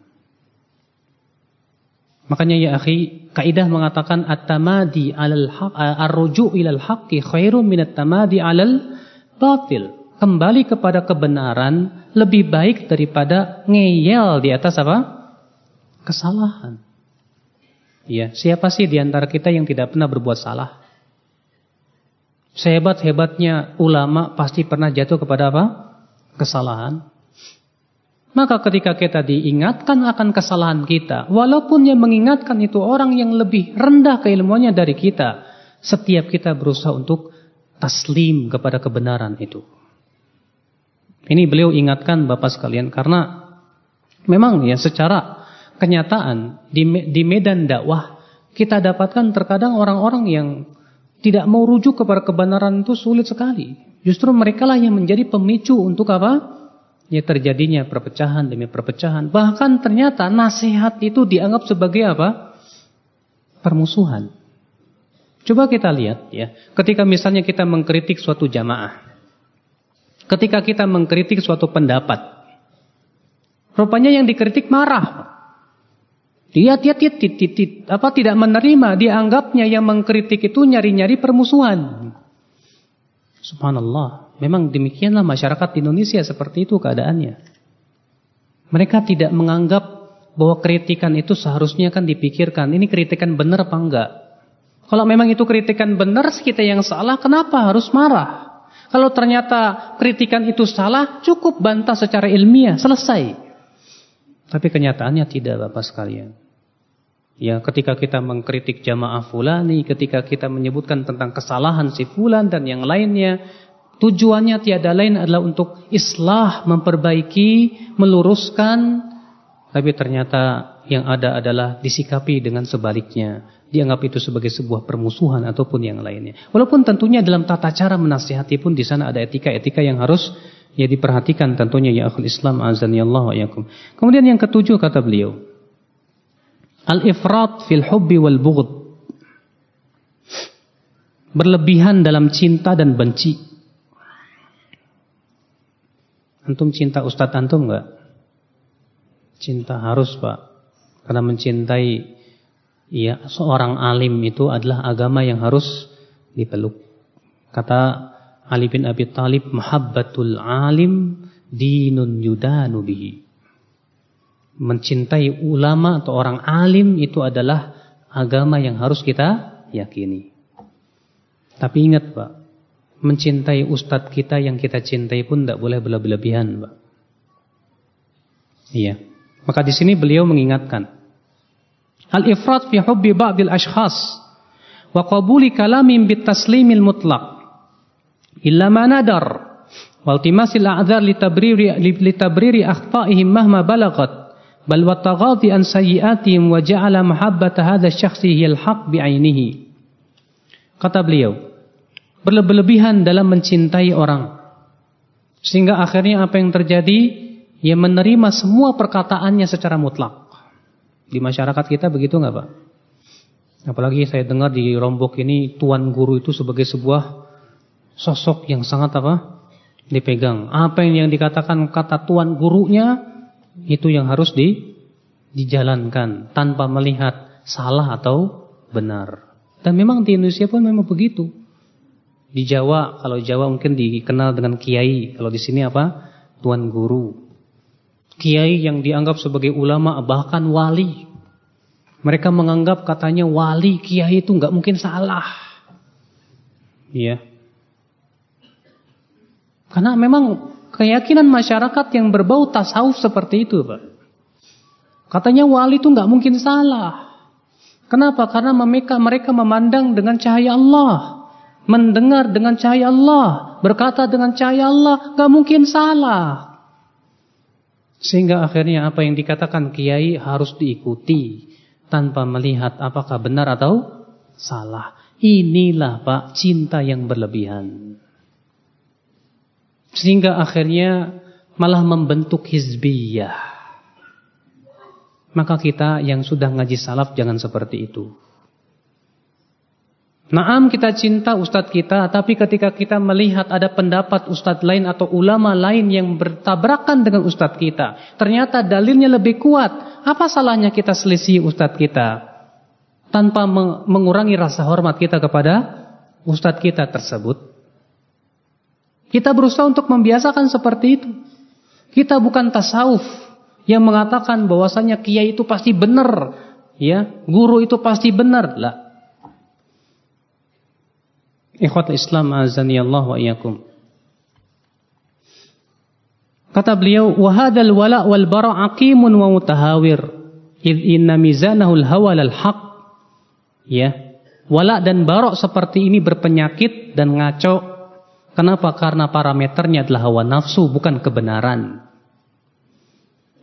Makanya ya akhi, kaidah mengatakan at-tamadi 'alal haq ar-ruju' ilal haqqi khairun min at-tamadi 'alal batil. Kembali kepada kebenaran lebih baik daripada ngeyel di atas apa? Kesalahan. Ya, siapa sih di antara kita yang tidak pernah berbuat salah? Sehebat-hebatnya ulama pasti pernah jatuh kepada apa? Kesalahan. Maka ketika kita diingatkan akan kesalahan kita, walaupun yang mengingatkan itu orang yang lebih rendah keilmuannya dari kita, setiap kita berusaha untuk taslim kepada kebenaran itu. Ini beliau ingatkan Bapak sekalian karena memang ya secara kenyataan di, di medan dakwah kita dapatkan terkadang orang-orang yang tidak mau rujuk kepada kebenaran itu sulit sekali. Justru mereka lah yang menjadi pemicu untuk apa? ya terjadinya perpecahan demi perpecahan. Bahkan ternyata nasihat itu dianggap sebagai apa? Permusuhan. Coba kita lihat ya, ketika misalnya kita mengkritik suatu jamaah. Ketika kita mengkritik suatu pendapat. Rupanya yang dikritik marah. Dia dia, dia, dia, dia, dia apa tidak menerima, dia anggapnya yang mengkritik itu nyari-nyari permusuhan. Subhanallah. Memang demikianlah masyarakat di Indonesia seperti itu keadaannya. Mereka tidak menganggap bahwa kritikan itu seharusnya kan dipikirkan. Ini kritikan benar apa enggak? Kalau memang itu kritikan benar, kita yang salah, kenapa harus marah? Kalau ternyata kritikan itu salah, cukup bantah secara ilmiah, selesai. Tapi kenyataannya tidak Bapak sekalian. Ya, ketika kita mengkritik jamaah fulani, ketika kita menyebutkan tentang kesalahan si fulan dan yang lainnya, Tujuannya tiada lain adalah untuk islah, memperbaiki, meluruskan tapi ternyata yang ada adalah disikapi dengan sebaliknya. Dianggap itu sebagai sebuah permusuhan ataupun yang lainnya. Walaupun tentunya dalam tata cara menasihati pun di sana ada etika-etika yang harus ya diperhatikan tentunya ya akhul Islam azani Allah yakum. Kemudian yang ketujuh kata beliau, al-ifrat fil hubbi wal bughd. Berlebihan dalam cinta dan benci. Antum cinta Ustadz antum enggak? Cinta harus Pak. Karena mencintai ya seorang alim itu adalah agama yang harus dipeluk. Kata Ali bin Abi Talib, "Mahabbatul alim dinun yudanu bihi." Mencintai ulama atau orang alim itu adalah agama yang harus kita yakini. Tapi ingat, Pak, mencintai ustadz kita yang kita cintai pun tidak boleh berlebihan, Pak. Iya. Maka di sini beliau mengingatkan al-ifrat fi hubbi ba'dil ashkhas wa qabuli kalamin bit taslimil mutlaq illa ma nadar wal timasil a'dzar litabriri litabriri akhta'ihim mahma balagat bal wa an sayyi'atihim wa ja'ala mahabbata hadha asy-syakhsi hiya al-haq bi'ainihi kata beliau berlebihan dalam mencintai orang sehingga akhirnya apa yang terjadi yang menerima semua perkataannya secara mutlak. Di masyarakat kita begitu nggak Pak? Apalagi saya dengar di Rombok ini tuan guru itu sebagai sebuah sosok yang sangat apa? dipegang. Apa yang dikatakan kata tuan gurunya itu yang harus di dijalankan tanpa melihat salah atau benar. Dan memang di Indonesia pun memang begitu. Di Jawa, kalau Jawa mungkin dikenal dengan kiai, kalau di sini apa? tuan guru kiai yang dianggap sebagai ulama bahkan wali. Mereka menganggap katanya wali kiai itu nggak mungkin salah. Iya. Karena memang keyakinan masyarakat yang berbau tasawuf seperti itu, Pak. Katanya wali itu nggak mungkin salah. Kenapa? Karena mereka mereka memandang dengan cahaya Allah, mendengar dengan cahaya Allah, berkata dengan cahaya Allah, nggak mungkin salah. Sehingga akhirnya apa yang dikatakan kiai harus diikuti tanpa melihat apakah benar atau salah. Inilah Pak cinta yang berlebihan. Sehingga akhirnya malah membentuk hizbiyah. Maka kita yang sudah ngaji salaf jangan seperti itu. Naam kita cinta ustadz kita, tapi ketika kita melihat ada pendapat ustadz lain atau ulama lain yang bertabrakan dengan ustadz kita, ternyata dalilnya lebih kuat. Apa salahnya kita selisih ustadz kita? Tanpa mengurangi rasa hormat kita kepada ustadz kita tersebut. Kita berusaha untuk membiasakan seperti itu. Kita bukan tasawuf yang mengatakan bahwasanya kiai itu pasti benar, ya, guru itu pasti benar. Lah, Ikhwat Islam azani Allah wa iyyakum. Kata beliau, "Wa hadzal wala' wal bara' aqimun wa mutahawir, id inna mizanahu al-hawa lal haq." Ya. Wala dan barok seperti ini berpenyakit dan ngaco. Kenapa? Karena parameternya adalah hawa nafsu bukan kebenaran.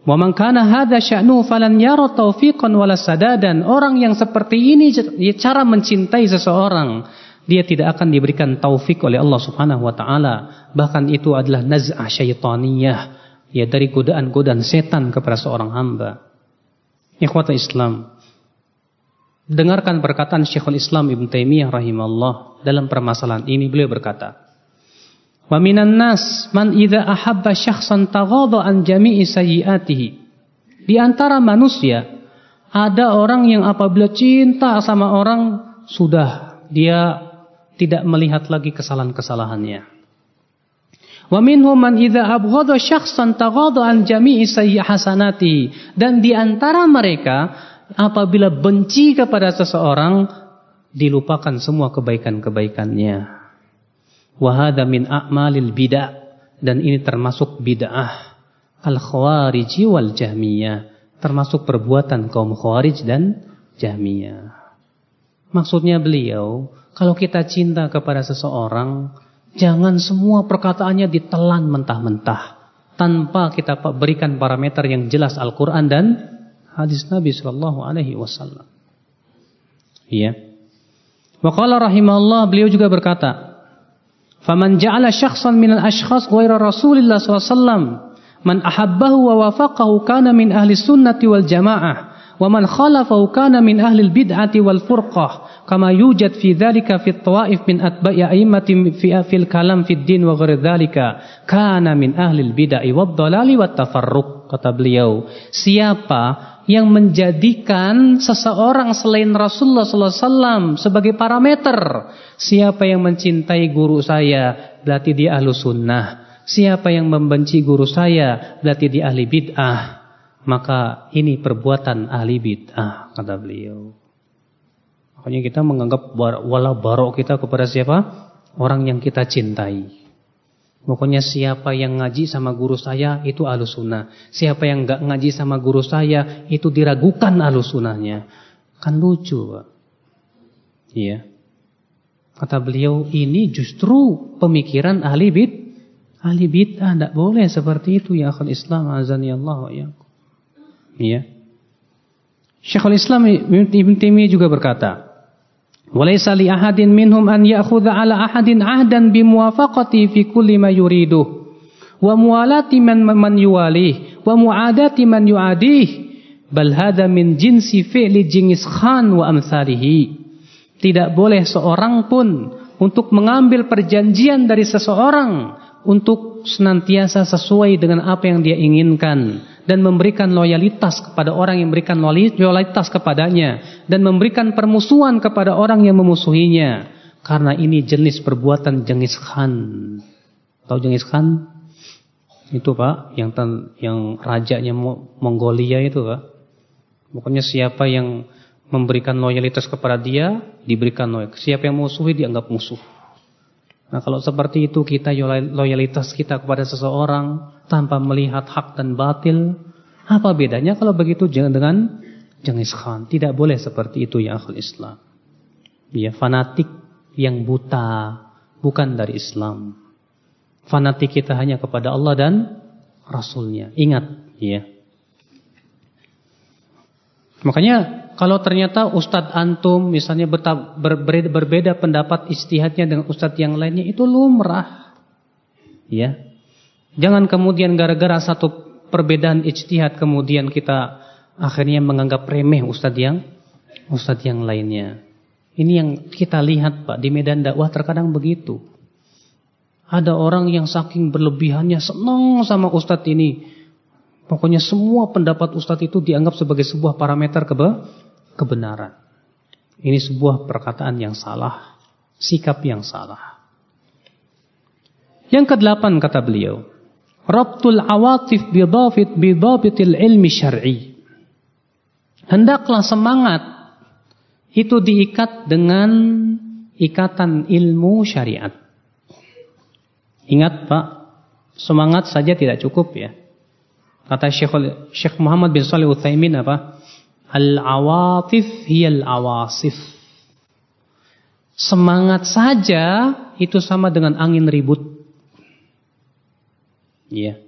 Wa kana hadza sya'nu falan yara taufiqan wala sadadan. Orang yang seperti ini cara mencintai seseorang dia tidak akan diberikan taufik oleh Allah Subhanahu wa taala. Bahkan itu adalah naz'ah syaitaniyah, ya dari godaan-godaan setan kepada seorang hamba. Ikhwata Islam. Dengarkan perkataan Syekhul Islam Ibn Taimiyah rahimahullah dalam permasalahan ini beliau berkata, "Wa minan nas man idza ahabba syakhsan taghadha an jami'i sayyi'atihi." Di antara manusia ada orang yang apabila cinta sama orang sudah dia tidak melihat lagi kesalahan-kesalahannya. Wa minhum man idza abghadha syakhsan taghadha an jami'i hasanati dan di antara mereka apabila benci kepada seseorang dilupakan semua kebaikan-kebaikannya. Wa hadha min a'malil bid'ah dan ini termasuk bid'ah al-khawarij wal jahmiyah termasuk perbuatan kaum khawarij dan jahmiyah. Maksudnya beliau kalau kita cinta kepada seseorang, jangan semua perkataannya ditelan mentah-mentah. tanpa kita berikan parameter yang jelas Al-Qur'an dan hadis Nabi sallallahu alaihi wasallam. Iya. Wa qala rahimahullah beliau juga berkata, فمن جعل شخصا من الأشخاص غير رسول الله صلى الله عليه وسلم من أحبه ووافقه كان من أهل السنة والجماعة ومن خالفه كان من أهل البدعة والفرقة كما يوجد في ذلك في الطوائف من أتباع أئمة في, الكلام في الدين وغير ذلك كان من أهل البدع والضلال والتفرق kata beliau siapa yang menjadikan seseorang selain Rasulullah SAW sebagai parameter siapa yang mencintai guru saya berarti dia ahlu sunnah siapa yang membenci guru saya berarti dia ahli bid'ah maka ini perbuatan ahli bid'ah kata beliau. Makanya kita menganggap wala barok kita kepada siapa? Orang yang kita cintai. Pokoknya siapa yang ngaji sama guru saya itu ahlu sunnah. Siapa yang enggak ngaji sama guru saya itu diragukan ahlu sunnahnya. Kan lucu Pak. Iya. Kata beliau ini justru pemikiran ahli bid ahli bid'ah tidak boleh seperti itu ya akhul Islam azani Allah ya. Ya. Syekhul Islam Ibn Taimiyah juga berkata, "Walaysa li ahadin minhum an 'ala ahadin 'ahdan fi kulli wa man wa mu'adati man yu'adih. Min jinsi fi'li Jingis Khan wa amsalihi." Tidak boleh seorang pun untuk mengambil perjanjian dari seseorang untuk senantiasa sesuai dengan apa yang dia inginkan dan memberikan loyalitas kepada orang yang memberikan loyalitas kepadanya dan memberikan permusuhan kepada orang yang memusuhinya. Karena ini jenis perbuatan jengis khan. Tahu jengis khan? Itu pak yang ten, yang rajanya Mongolia itu pak. Pokoknya siapa yang memberikan loyalitas kepada dia diberikan loyalitas siapa yang musuhi dianggap musuh. Nah kalau seperti itu kita loyalitas kita kepada seseorang tanpa melihat hak dan batil. Apa bedanya kalau begitu dengan jengis khan? Tidak boleh seperti itu ya akhul Islam. Ya, fanatik yang buta bukan dari Islam. Fanatik kita hanya kepada Allah dan Rasulnya. Ingat, ya. Makanya kalau ternyata Ustadz Antum misalnya berbeda pendapat istihadnya dengan Ustadz yang lainnya itu lumrah. Ya, Jangan kemudian gara-gara satu perbedaan ijtihad kemudian kita akhirnya menganggap remeh ustadz yang ustadz yang lainnya. Ini yang kita lihat Pak di medan dakwah terkadang begitu. Ada orang yang saking berlebihannya senang sama ustadz ini. Pokoknya semua pendapat ustadz itu dianggap sebagai sebuah parameter kebe kebenaran. Ini sebuah perkataan yang salah, sikap yang salah. Yang kedelapan kata beliau, Rabtul awatif bidafit bidafitil ilmi syar'i. Hendaklah semangat itu diikat dengan ikatan ilmu syariat. Ingat Pak, semangat saja tidak cukup ya. Kata Syekh, Syekh Muhammad bin Salih Utsaimin apa? Al-awatif hiyal awasif. Semangat saja itu sama dengan angin ribut. Iya.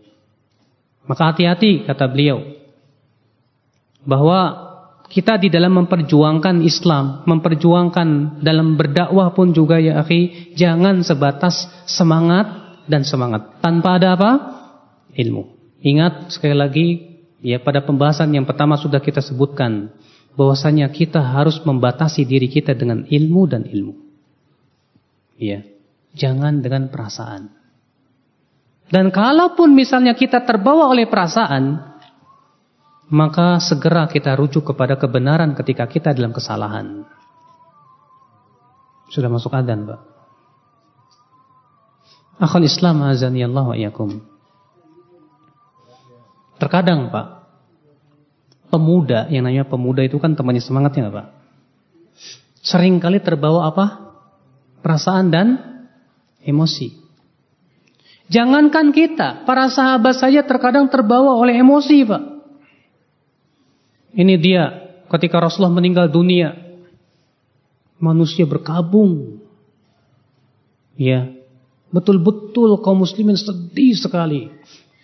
Maka hati-hati kata beliau bahwa kita di dalam memperjuangkan Islam, memperjuangkan dalam berdakwah pun juga ya akhi, jangan sebatas semangat dan semangat tanpa ada apa? ilmu. Ingat sekali lagi ya pada pembahasan yang pertama sudah kita sebutkan bahwasanya kita harus membatasi diri kita dengan ilmu dan ilmu. Iya. Jangan dengan perasaan. Dan kalaupun misalnya kita terbawa oleh perasaan, maka segera kita rujuk kepada kebenaran ketika kita dalam kesalahan. Sudah masuk adzan, Pak. Akhul Islam azani Allah wa iyakum. Terkadang, Pak, pemuda yang namanya pemuda itu kan temannya semangatnya, Pak. Seringkali terbawa apa? Perasaan dan emosi. Jangankan kita, para sahabat saja terkadang terbawa oleh emosi, Pak. Ini dia ketika Rasulullah meninggal dunia. Manusia berkabung. Ya. Betul-betul kaum muslimin sedih sekali.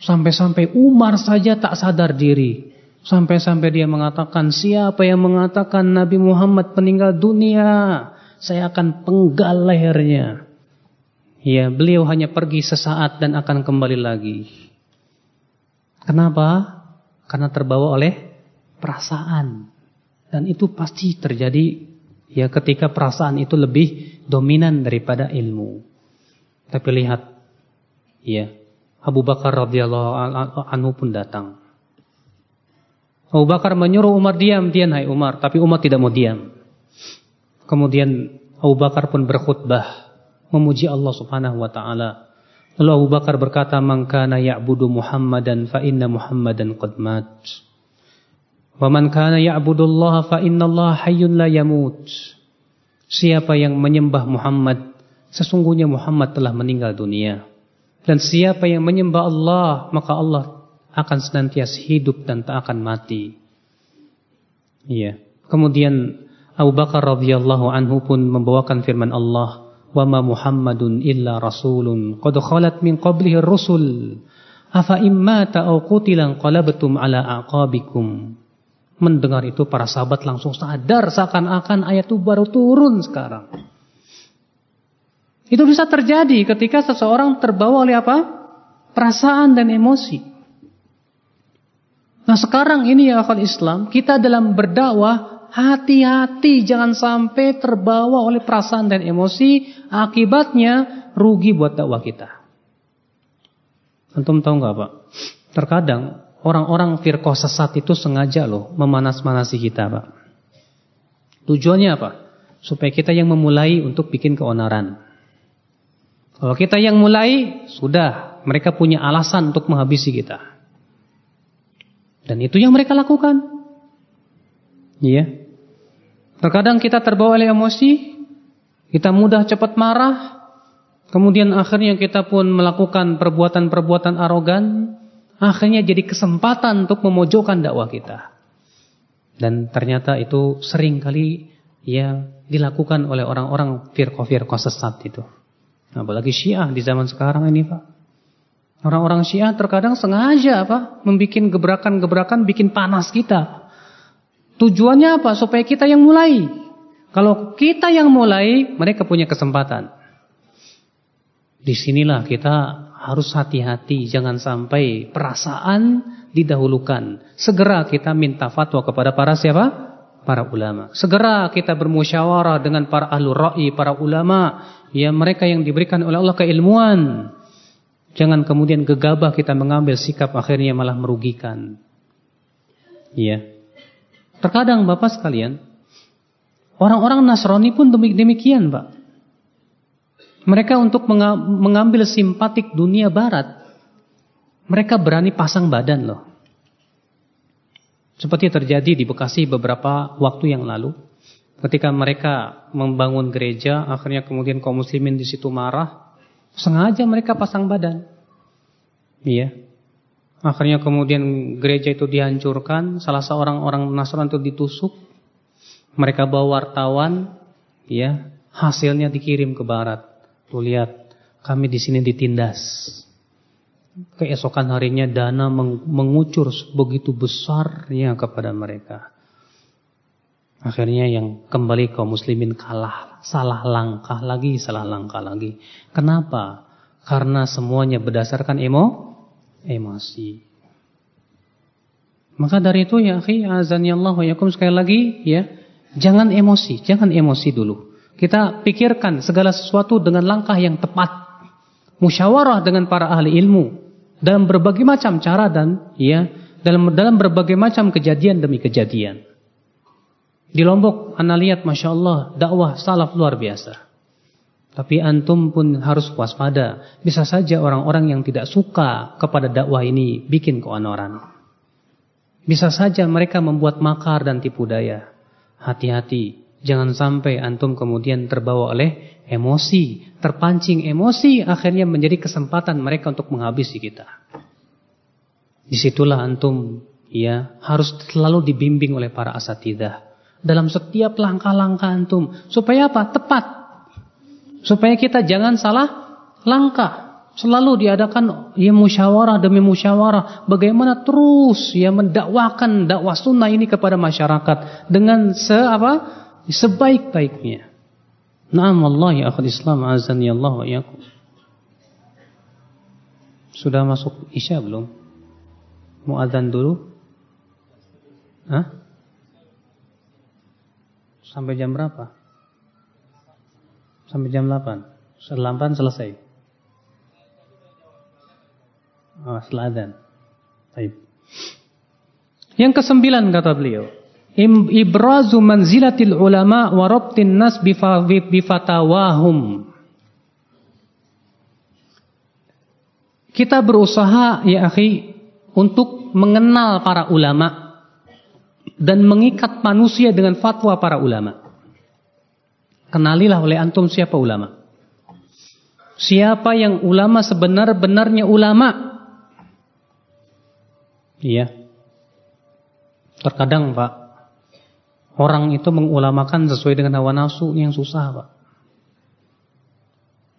Sampai-sampai Umar saja tak sadar diri. Sampai-sampai dia mengatakan, siapa yang mengatakan Nabi Muhammad meninggal dunia, saya akan penggal lehernya. Ya, beliau hanya pergi sesaat dan akan kembali lagi. Kenapa? Karena terbawa oleh perasaan. Dan itu pasti terjadi ya ketika perasaan itu lebih dominan daripada ilmu. Tapi lihat ya Abu Bakar radhiyallahu anhu pun datang. Abu Bakar menyuruh Umar diam, diam hai Umar, tapi Umar tidak mau diam. Kemudian Abu Bakar pun berkhutbah memuji Allah Subhanahu wa taala. Lalu Abu Bakar berkata, "Man kana ya'budu Muhammadan fa inna Muhammadan qad mat." Wa man kana ya'budullaha fa innallaha hayyun la yamut. Siapa yang menyembah Muhammad, sesungguhnya Muhammad telah meninggal dunia. Dan siapa yang menyembah Allah, maka Allah akan senantiasa hidup dan tak akan mati. Iya. Kemudian Abu Bakar radhiyallahu anhu pun membawakan firman Allah, "Wa ma Muhammadun illa rasulun qad khalat min qablihi ar-rusul. Afa imma aw qutila qalabtum ala aqabikum." Mendengar itu para sahabat langsung sadar seakan-akan ayat itu baru turun sekarang. Itu bisa terjadi ketika seseorang terbawa oleh apa? Perasaan dan emosi. Nah sekarang ini ya akal Islam, kita dalam berdakwah hati-hati jangan sampai terbawa oleh perasaan dan emosi, akibatnya rugi buat dakwah kita. Antum tahu nggak Pak? Terkadang orang-orang firqah sesat itu sengaja loh memanas-manasi kita, Pak. Tujuannya apa? Supaya kita yang memulai untuk bikin keonaran. Kalau kita yang mulai, sudah mereka punya alasan untuk menghabisi kita. Dan itu yang mereka lakukan. Iya. Terkadang kita terbawa oleh emosi, kita mudah cepat marah, kemudian akhirnya kita pun melakukan perbuatan-perbuatan arogan, akhirnya jadi kesempatan untuk memojokkan dakwah kita. Dan ternyata itu sering kali yang dilakukan oleh orang-orang firqah-firqah sesat itu. Apalagi Syiah di zaman sekarang ini, Pak. Orang-orang Syiah terkadang sengaja apa? Membikin gebrakan-gebrakan bikin panas kita. Tujuannya apa? Supaya kita yang mulai. Kalau kita yang mulai, mereka punya kesempatan. Di sinilah kita harus hati-hati jangan sampai perasaan didahulukan. Segera kita minta fatwa kepada para siapa? Para ulama. Segera kita bermusyawarah dengan para ahlu ra'i, para ulama, ya mereka yang diberikan oleh Allah keilmuan. Jangan kemudian gegabah kita mengambil sikap akhirnya malah merugikan. Ya. Terkadang Bapak sekalian, orang-orang Nasrani pun demikian, Pak. Mereka untuk mengambil simpatik dunia barat, mereka berani pasang badan loh. Seperti terjadi di Bekasi beberapa waktu yang lalu. Ketika mereka membangun gereja, akhirnya kemudian kaum muslimin di situ marah. Sengaja mereka pasang badan. Iya. Akhirnya kemudian gereja itu dihancurkan, salah seorang orang Nasrani itu ditusuk. Mereka bawa wartawan, ya, hasilnya dikirim ke barat. Tuh lihat, kami di sini ditindas. Keesokan harinya dana mengucur begitu besarnya kepada mereka. Akhirnya yang kembali kaum muslimin kalah, salah langkah lagi, salah langkah lagi. Kenapa? Karena semuanya berdasarkan emo, emosi. Maka dari itu ya akhi, azani Allah wa yakum sekali lagi ya, jangan emosi, jangan emosi dulu. Kita pikirkan segala sesuatu dengan langkah yang tepat. Musyawarah dengan para ahli ilmu dalam berbagai macam cara dan ya dalam dalam berbagai macam kejadian demi kejadian. Di Lombok, anda lihat masya Allah dakwah salaf luar biasa. Tapi antum pun harus waspada. Bisa saja orang-orang yang tidak suka kepada dakwah ini bikin keonoran. Bisa saja mereka membuat makar dan tipu daya. Hati-hati. Jangan sampai antum kemudian terbawa oleh emosi, terpancing emosi, akhirnya menjadi kesempatan mereka untuk menghabisi kita. Di situlah antum ya harus selalu dibimbing oleh para asatidah dalam setiap langkah-langkah antum supaya apa? Tepat. Supaya kita jangan salah langkah, Selalu diadakan ya musyawarah demi musyawarah. Bagaimana terus ya mendakwakan dakwah sunnah ini kepada masyarakat dengan se apa sebaik-baiknya. Naam Allah ya akhul Islam azan ya Allah iyakum. Sudah masuk Isya belum? Mau azan dulu? Hah? Sampai jam berapa? Sampai jam 8. Setelah 8 selesai. Oh, setelah. Baik. Yang kesembilan kata beliau, ibrazu manzilatil ulama wa rabtin nas bifatawahum. Kita berusaha ya akhi untuk mengenal para ulama dan mengikat manusia dengan fatwa para ulama. Kenalilah oleh antum siapa ulama. Siapa yang ulama sebenar-benarnya ulama Iya. Terkadang Pak, orang itu mengulamakan sesuai dengan hawa nafsu yang susah Pak.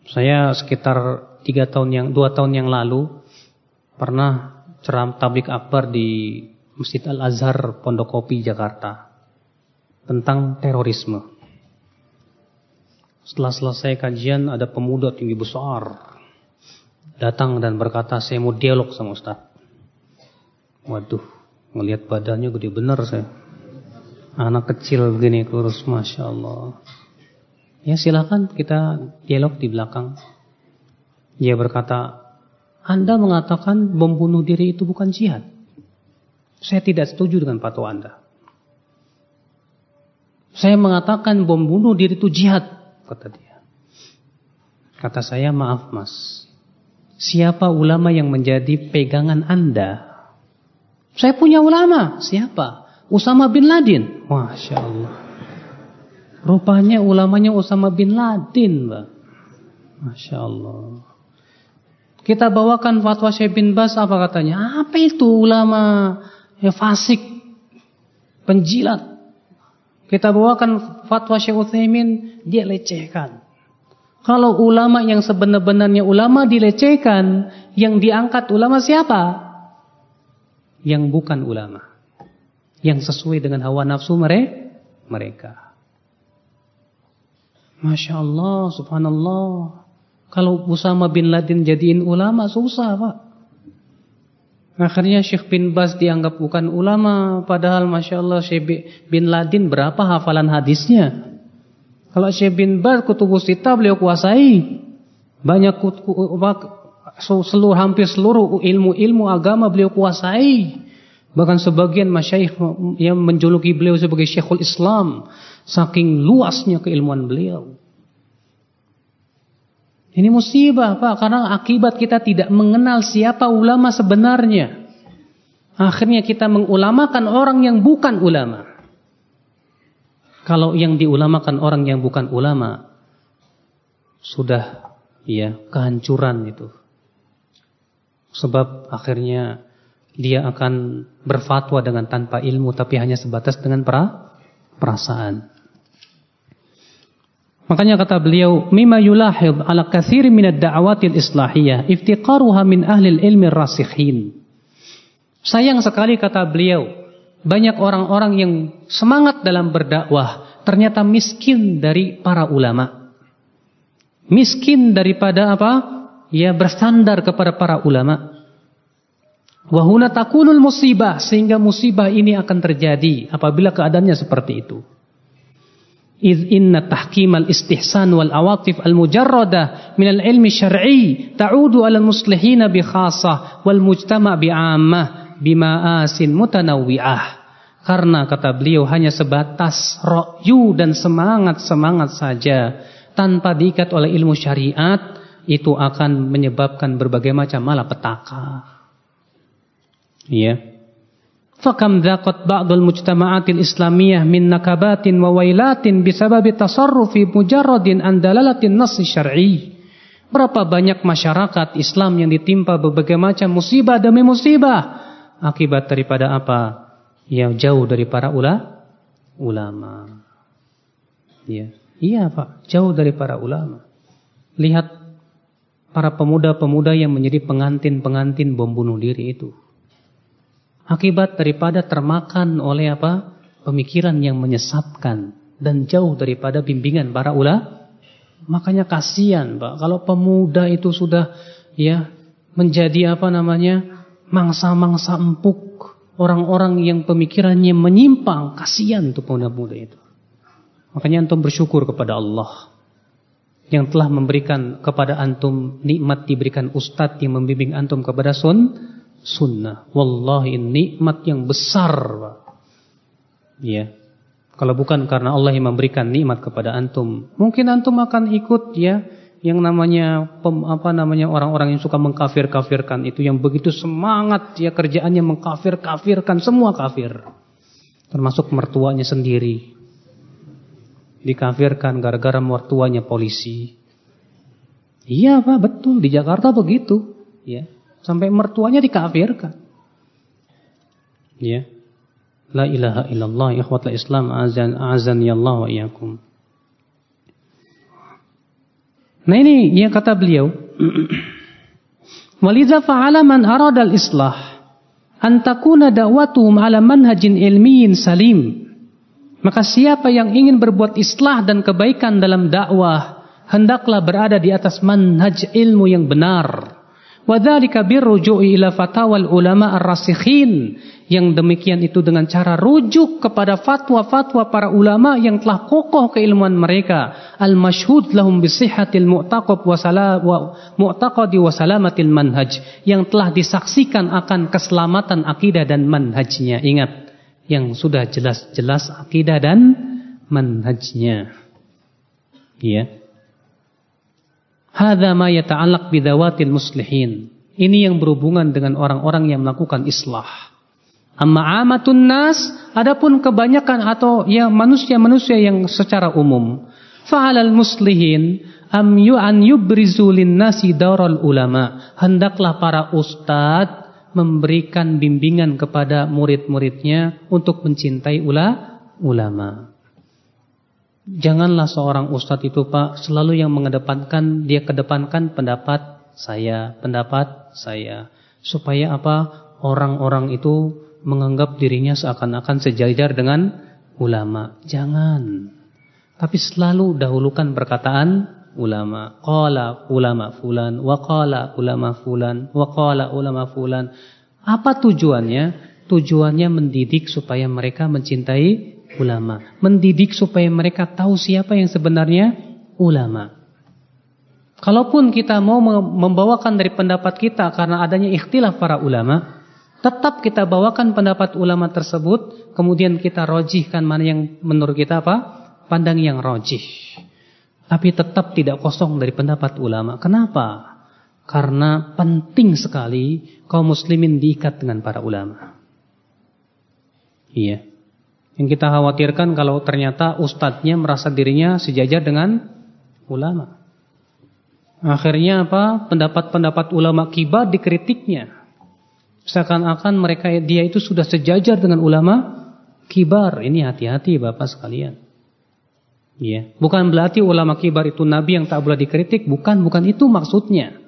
Saya sekitar tiga tahun yang dua tahun yang lalu pernah ceram tablik akbar di Masjid Al Azhar Pondok Kopi Jakarta tentang terorisme. Setelah selesai kajian ada pemuda tinggi besar datang dan berkata saya mau dialog sama Ustaz. Waduh, melihat badannya gede bener saya. Anak kecil begini kurus, masya Allah. Ya silakan kita dialog di belakang. Dia berkata, Anda mengatakan bom bunuh diri itu bukan jihad. Saya tidak setuju dengan fatwa Anda. Saya mengatakan bom bunuh diri itu jihad, kata dia. Kata saya, maaf mas. Siapa ulama yang menjadi pegangan Anda saya punya ulama. Siapa? Usama bin Laden. Masya Allah. Rupanya ulamanya Usama bin Laden. Mbak. Masya Allah. Kita bawakan fatwa Syekh bin Bas apa katanya? Apa itu ulama ya fasik, penjilat. Kita bawakan fatwa Syekh Utsaimin, dia lecehkan. Kalau ulama yang sebenar-benarnya ulama dilecehkan, yang diangkat ulama siapa? yang bukan ulama. Yang sesuai dengan hawa nafsu mereka. Masya Allah, subhanallah. Kalau Usama bin Laden jadiin ulama, susah pak. Akhirnya Syekh bin Bas dianggap bukan ulama. Padahal Masya Allah Syekh bin Laden berapa hafalan hadisnya. Kalau Syekh bin Bas kutubus sita beliau kuasai. Banyak seluruh hampir seluruh ilmu-ilmu agama beliau kuasai. Bahkan sebagian masyaikh yang menjuluki beliau sebagai Syekhul Islam saking luasnya keilmuan beliau. Ini musibah Pak karena akibat kita tidak mengenal siapa ulama sebenarnya. Akhirnya kita mengulamakan orang yang bukan ulama. Kalau yang diulamakan orang yang bukan ulama sudah ya kehancuran itu. Sebab akhirnya dia akan berfatwa dengan tanpa ilmu tapi hanya sebatas dengan pra, perasaan. Makanya kata beliau, "Mimma yulahid ala katsir min ad-da'awatil islahiyah iftiqaruha min ahli ilmi rasikhin." Sayang sekali kata beliau, banyak orang-orang yang semangat dalam berdakwah ternyata miskin dari para ulama. Miskin daripada apa? Ya bersandar kepada para ulama. Wahuna takunul musibah sehingga musibah ini akan terjadi apabila keadaannya seperti itu. Iz inna tahkimal istihsan wal awatif al mujarrada min al ilmi syar'i ta'udu ala muslihina bi khasah. Karena kata beliau hanya sebatas ro'yu dan semangat-semangat saja tanpa diikat oleh ilmu syariat itu akan menyebabkan berbagai macam malapetaka. Ya. Fakam dzaqat ba'dul mujtama'atil islamiyah min nakabatin wa wailatin bisababi tasarrufi mujarradin an dalalatin nass syar'i. Berapa banyak masyarakat Islam yang ditimpa berbagai macam musibah demi musibah akibat daripada apa? Yang jauh dari para ula, ulama. Ya. Iya, Pak, jauh dari para ulama. Lihat para pemuda-pemuda yang menjadi pengantin-pengantin bom bunuh diri itu. Akibat daripada termakan oleh apa? Pemikiran yang menyesatkan dan jauh daripada bimbingan para ulama. Makanya kasihan, Pak, kalau pemuda itu sudah ya menjadi apa namanya? mangsa-mangsa empuk, orang-orang yang pemikirannya menyimpang, kasihan untuk pemuda-pemuda itu. Makanya antum bersyukur kepada Allah yang telah memberikan kepada antum nikmat diberikan ustadz yang membimbing antum kepada sun sunnah. Wallahi nikmat yang besar. Ya. Kalau bukan karena Allah yang memberikan nikmat kepada antum, mungkin antum akan ikut ya yang namanya pem, apa namanya orang-orang yang suka mengkafir-kafirkan itu yang begitu semangat ya kerjaannya mengkafir-kafirkan semua kafir. Termasuk mertuanya sendiri dikafirkan gara-gara mertuanya polisi. Iya Pak, betul di Jakarta begitu, ya. Sampai mertuanya dikafirkan. Ya. La ilaha illallah ikhwatul Islam azan azan ya Allah wa iyyakum. Nah ini yang kata beliau. Walidha fa'ala man arada al-islah an takuna da'watuhum ala manhajin ilmiyin salim maka siapa yang ingin berbuat islah dan kebaikan dalam dakwah, hendaklah berada di atas manhaj ilmu yang benar. Wadzalika birruju'i ila fatawal ulama ar-rasikhin. Yang demikian itu dengan cara rujuk kepada fatwa-fatwa para ulama yang telah kokoh keilmuan mereka. Al-mashhud lahum bisihhatil mu'taqab wa mu'taqadi wa salamatil manhaj. Yang telah disaksikan akan keselamatan akidah dan manhajnya. Ingat, yang sudah jelas-jelas akidah dan manhajnya. Ya. Hadza ma yata'allaq bidawatil muslihin. Ini yang berhubungan dengan orang-orang yang melakukan islah. Amma amatun nas, adapun kebanyakan atau ya manusia-manusia yang secara umum. Fa'alal muslihin am yu'an yubrizu nasi daral ulama. Hendaklah para ustadz memberikan bimbingan kepada murid-muridnya untuk mencintai ula, ulama. Janganlah seorang ustadz itu Pak selalu yang mengedepankan dia kedepankan pendapat saya, pendapat saya. Supaya apa? Orang-orang itu menganggap dirinya seakan-akan sejajar dengan ulama. Jangan. Tapi selalu dahulukan perkataan ulama. Qala ulama fulan wa qala ulama fulan wa qala ulama fulan. Apa tujuannya? Tujuannya mendidik supaya mereka mencintai ulama, mendidik supaya mereka tahu siapa yang sebenarnya ulama. Kalaupun kita mau membawakan dari pendapat kita karena adanya ikhtilaf para ulama, tetap kita bawakan pendapat ulama tersebut, kemudian kita rojihkan mana yang menurut kita apa? Pandang yang rojih. Tapi tetap tidak kosong dari pendapat ulama. Kenapa? Karena penting sekali kaum muslimin diikat dengan para ulama. Iya. Yang kita khawatirkan kalau ternyata ustadznya merasa dirinya sejajar dengan ulama. Akhirnya apa? Pendapat-pendapat ulama kibar dikritiknya. Seakan-akan mereka dia itu sudah sejajar dengan ulama kibar. Ini hati-hati Bapak sekalian. Ya, bukan berarti ulama kibar itu nabi yang tak boleh dikritik, bukan, bukan itu maksudnya.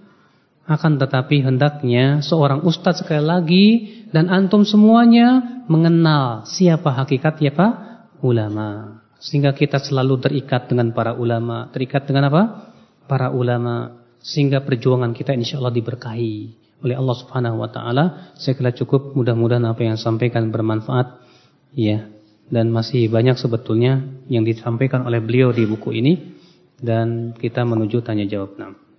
Akan tetapi hendaknya seorang ustadz sekali lagi dan antum semuanya mengenal siapa hakikat ya Pak? Ulama. Sehingga kita selalu terikat dengan para ulama. Terikat dengan apa? Para ulama. Sehingga perjuangan kita insya Allah diberkahi oleh Allah Subhanahu Wa Taala. Saya kira cukup. Mudah-mudahan apa yang sampaikan bermanfaat. Ya dan masih banyak sebetulnya yang disampaikan oleh beliau di buku ini dan kita menuju tanya jawab. Nah.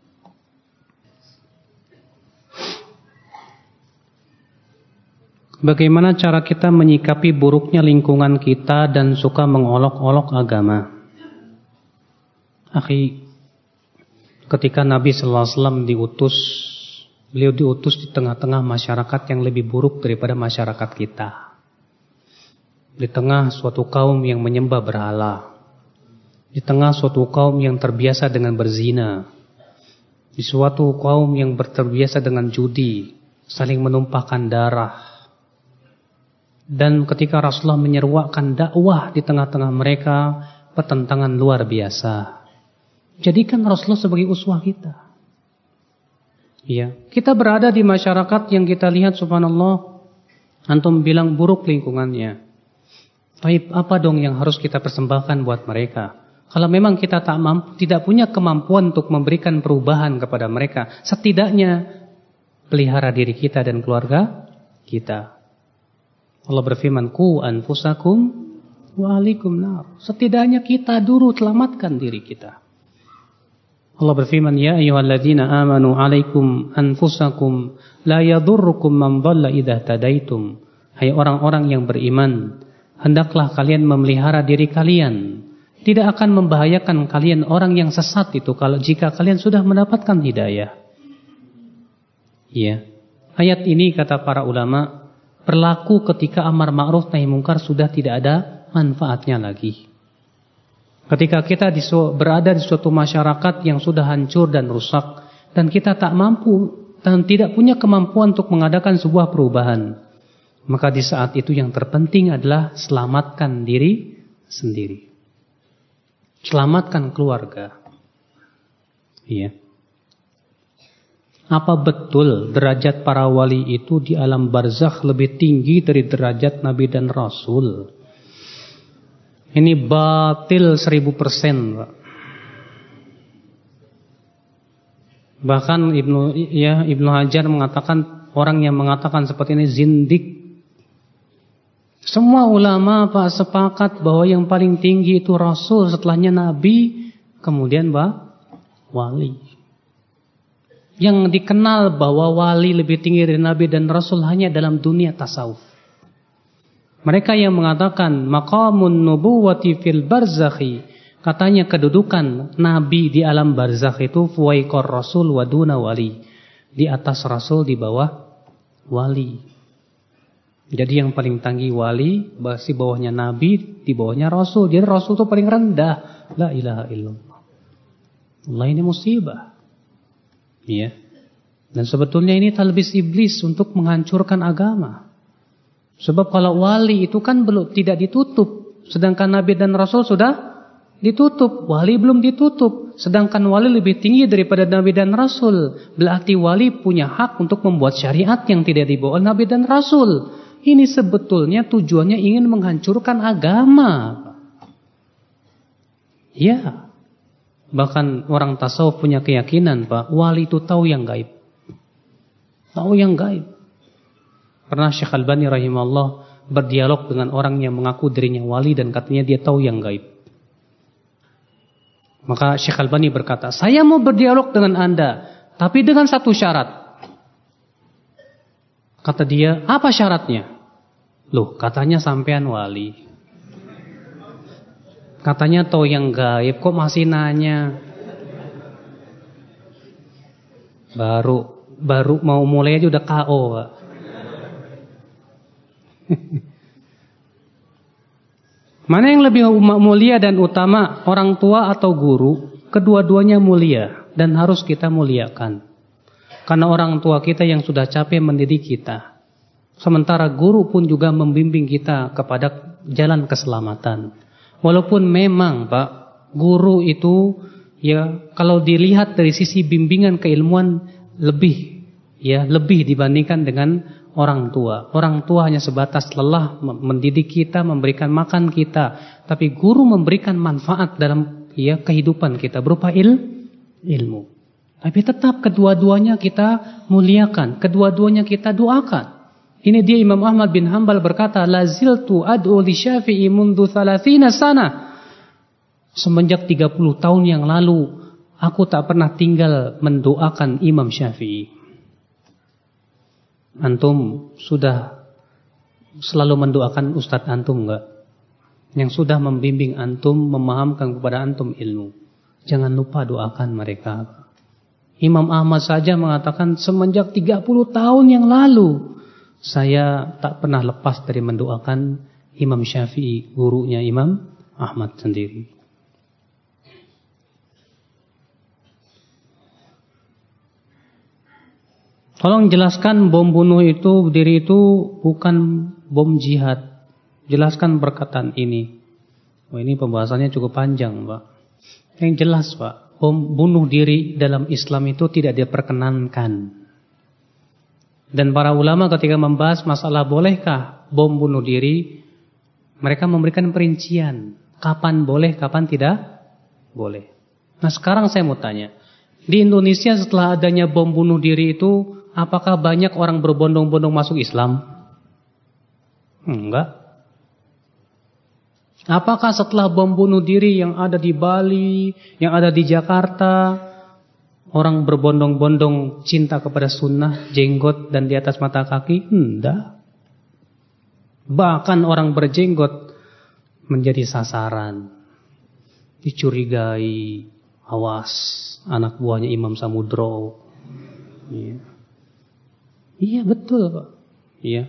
Bagaimana cara kita menyikapi buruknya lingkungan kita dan suka mengolok-olok agama? Akhi, ketika Nabi sallallahu alaihi wasallam diutus, beliau diutus di tengah-tengah masyarakat yang lebih buruk daripada masyarakat kita di tengah suatu kaum yang menyembah berhala, di tengah suatu kaum yang terbiasa dengan berzina, di suatu kaum yang terbiasa dengan judi, saling menumpahkan darah. Dan ketika Rasulullah menyeruakan dakwah di tengah-tengah mereka, pertentangan luar biasa. Jadikan Rasulullah sebagai uswah kita. Iya, kita berada di masyarakat yang kita lihat subhanallah antum bilang buruk lingkungannya. Baik, apa dong yang harus kita persembahkan buat mereka? Kalau memang kita tak mampu, tidak punya kemampuan untuk memberikan perubahan kepada mereka, setidaknya pelihara diri kita dan keluarga kita. Allah berfirman, "Ku anfusakum wa alikum nar." Setidaknya kita dulu selamatkan diri kita. Allah berfirman, "Ya ayyuhalladzina amanu 'alaikum anfusakum la yadurrukum man dhalla idza tadaitum." Hai orang-orang yang beriman, hendaklah kalian memelihara diri kalian. Tidak akan membahayakan kalian orang yang sesat itu kalau jika kalian sudah mendapatkan hidayah. Iya. Ayat ini kata para ulama berlaku ketika amar ma'ruf nahi mungkar sudah tidak ada manfaatnya lagi. Ketika kita berada di suatu masyarakat yang sudah hancur dan rusak dan kita tak mampu dan tidak punya kemampuan untuk mengadakan sebuah perubahan, maka di saat itu yang terpenting adalah selamatkan diri sendiri. Selamatkan keluarga. Iya. Apa betul derajat para wali itu di alam barzakh lebih tinggi dari derajat nabi dan rasul? Ini batil seribu persen. Bahkan Ibnu ya Ibnu Hajar mengatakan orang yang mengatakan seperti ini zindik. Semua ulama Pak sepakat bahwa yang paling tinggi itu Rasul, setelahnya Nabi, kemudian Pak wali. Yang dikenal bahwa wali lebih tinggi dari Nabi dan Rasul hanya dalam dunia tasawuf. Mereka yang mengatakan maqamun nubuwati fil barzakhi katanya kedudukan nabi di alam barzakh itu fuwaiqar rasul wa duna wali. Di atas rasul di bawah wali. Jadi yang paling tinggi wali, di bawahnya nabi, di bawahnya rasul. Jadi rasul itu paling rendah. La ilaha illallah. Allah ini musibah. Iya. Dan sebetulnya ini talbis iblis untuk menghancurkan agama. Sebab kalau wali itu kan belum tidak ditutup, sedangkan nabi dan rasul sudah ditutup, wali belum ditutup. Sedangkan wali lebih tinggi daripada nabi dan rasul. Berarti wali punya hak untuk membuat syariat yang tidak dibawa nabi dan rasul. Ini sebetulnya tujuannya ingin menghancurkan agama. Ya. Bahkan orang tasawuf punya keyakinan, Pak, wali itu tahu yang gaib. Tahu yang gaib. Pernah Syekh Albani rahimahullah berdialog dengan orang yang mengaku dirinya wali dan katanya dia tahu yang gaib. Maka Syekh Albani berkata, saya mau berdialog dengan anda, tapi dengan satu syarat. Kata dia, apa syaratnya? Loh, katanya sampean wali. Katanya tahu yang gaib, kok masih nanya? Baru baru mau mulai aja udah KO, Pak. Mana yang lebih mulia dan utama, orang tua atau guru? Kedua-duanya mulia dan harus kita muliakan. Karena orang tua kita yang sudah capek mendidik kita. Sementara guru pun juga membimbing kita kepada jalan keselamatan. Walaupun memang Pak, guru itu ya kalau dilihat dari sisi bimbingan keilmuan lebih ya lebih dibandingkan dengan orang tua. Orang tua hanya sebatas lelah mendidik kita, memberikan makan kita, tapi guru memberikan manfaat dalam ya kehidupan kita berupa il, ilmu. Tapi tetap kedua-duanya kita muliakan, kedua-duanya kita doakan. Ini dia Imam Ahmad bin Hambal berkata, "Laziltu ad'u li Syafi'i mundu 30 sana." Semenjak 30 tahun yang lalu, aku tak pernah tinggal mendoakan Imam Syafi'i. Antum sudah selalu mendoakan ustadz antum enggak? Yang sudah membimbing antum, memahamkan kepada antum ilmu. Jangan lupa doakan mereka. Imam Ahmad saja mengatakan semenjak 30 tahun yang lalu saya tak pernah lepas dari mendoakan Imam Syafi'i, gurunya Imam Ahmad sendiri. Tolong jelaskan bom bunuh itu diri itu bukan bom jihad. Jelaskan perkataan ini. Oh, ini pembahasannya cukup panjang, Pak. Yang jelas, Pak. bom bunuh diri dalam Islam itu tidak diperkenankan. Dan para ulama ketika membahas masalah bolehkah bom bunuh diri, mereka memberikan perincian. Kapan boleh, kapan tidak boleh. Nah sekarang saya mau tanya. Di Indonesia setelah adanya bom bunuh diri itu, apakah banyak orang berbondong-bondong masuk Islam? Enggak. Apakah setelah bom bunuh diri yang ada di Bali, yang ada di Jakarta, orang berbondong-bondong cinta kepada sunnah, jenggot dan di atas mata kaki? Enggak. Bahkan orang berjenggot menjadi sasaran. Dicurigai, awas anak buahnya Imam Samudro. Iya, iya betul Pak. Iya.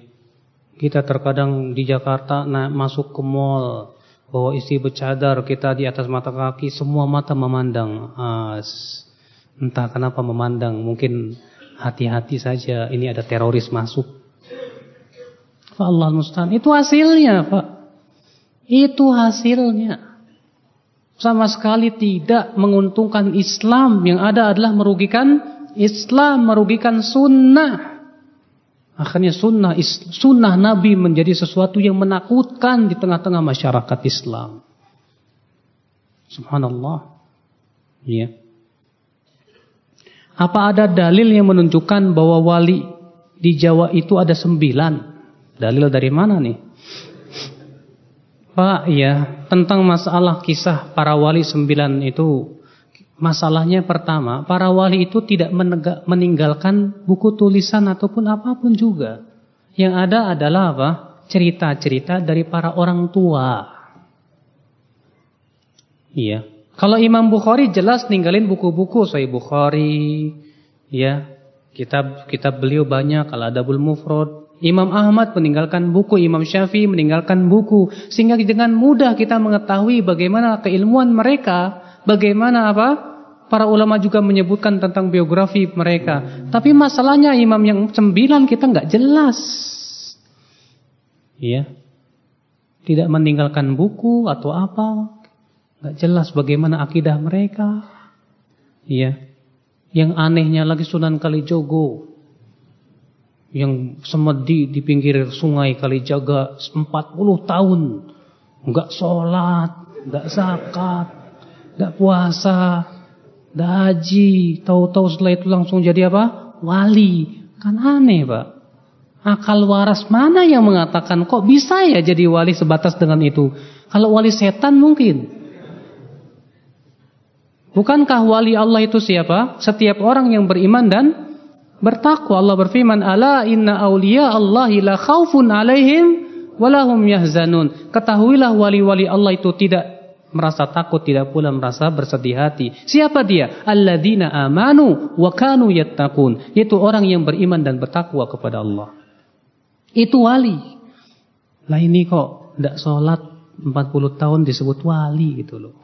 Kita terkadang di Jakarta nah, masuk ke mall bahwa isi bercadar kita di atas mata kaki semua mata memandang as entah kenapa memandang mungkin hati-hati saja ini ada teroris masuk Allah musta'an itu hasilnya Pak itu hasilnya sama sekali tidak menguntungkan Islam yang ada adalah merugikan Islam merugikan sunnah Akhirnya sunnah sunnah Nabi menjadi sesuatu yang menakutkan di tengah-tengah masyarakat Islam. Subhanallah. Ya. Apa ada dalil yang menunjukkan bahwa wali di Jawa itu ada sembilan? Dalil dari mana nih? Pak, ya, tentang masalah kisah para wali sembilan itu Masalahnya pertama, para wali itu tidak menegak, meninggalkan buku tulisan ataupun apa pun juga. Yang ada adalah apa? Cerita-cerita dari para orang tua. Iya. Kalau Imam Bukhari jelas ninggalin buku-buku Sahih Bukhari, ya. Kitab kitab beliau banyak, kalau ada Mufrad. Imam Ahmad meninggalkan buku, Imam Syafi'i meninggalkan buku, sehingga dengan mudah kita mengetahui bagaimana keilmuan mereka Bagaimana apa? Para ulama juga menyebutkan tentang biografi mereka. Tapi masalahnya imam yang sembilan kita nggak jelas. Iya. Tidak meninggalkan buku atau apa. Nggak jelas bagaimana akidah mereka. Iya. Yang anehnya lagi Sunan Kalijogo. Yang semedi di pinggir sungai Kalijaga 40 tahun. nggak sholat, nggak zakat, Gak puasa, gak haji, tahu-tahu setelah itu langsung jadi apa? Wali. Kan aneh, Pak. Akal waras mana yang mengatakan kok bisa ya jadi wali sebatas dengan itu? Kalau wali setan mungkin. Bukankah wali Allah itu siapa? Setiap orang yang beriman dan bertakwa. Allah berfirman, "Ala inna awliya Allahi la khaufun 'alaihim walahum yahzanun." Ketahuilah wali-wali Allah itu tidak merasa takut, tidak pula merasa bersedih hati. Siapa dia? Alladzina amanu wa kanu yattaqun. Itu orang yang beriman dan bertakwa kepada Allah. Itu wali. Lah ini kok tidak sholat 40 tahun disebut wali gitu loh.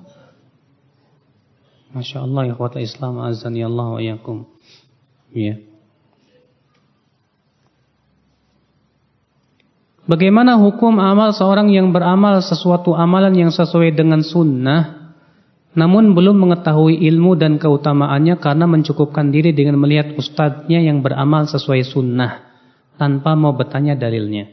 Masya Allah ya kota Islam azan ya Allah wa yakum. Ya. Bagaimana hukum amal seorang yang beramal sesuatu amalan yang sesuai dengan sunnah namun belum mengetahui ilmu dan keutamaannya karena mencukupkan diri dengan melihat ustadznya yang beramal sesuai sunnah tanpa mau bertanya dalilnya.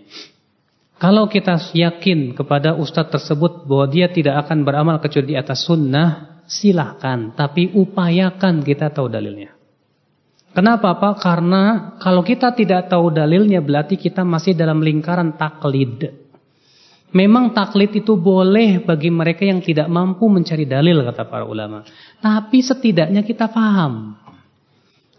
Kalau kita yakin kepada ustadz tersebut bahwa dia tidak akan beramal kecuali di atas sunnah, silahkan. Tapi upayakan kita tahu dalilnya. Kenapa Pak? Karena kalau kita tidak tahu dalilnya berarti kita masih dalam lingkaran taklid. Memang taklid itu boleh bagi mereka yang tidak mampu mencari dalil kata para ulama. Tapi setidaknya kita paham.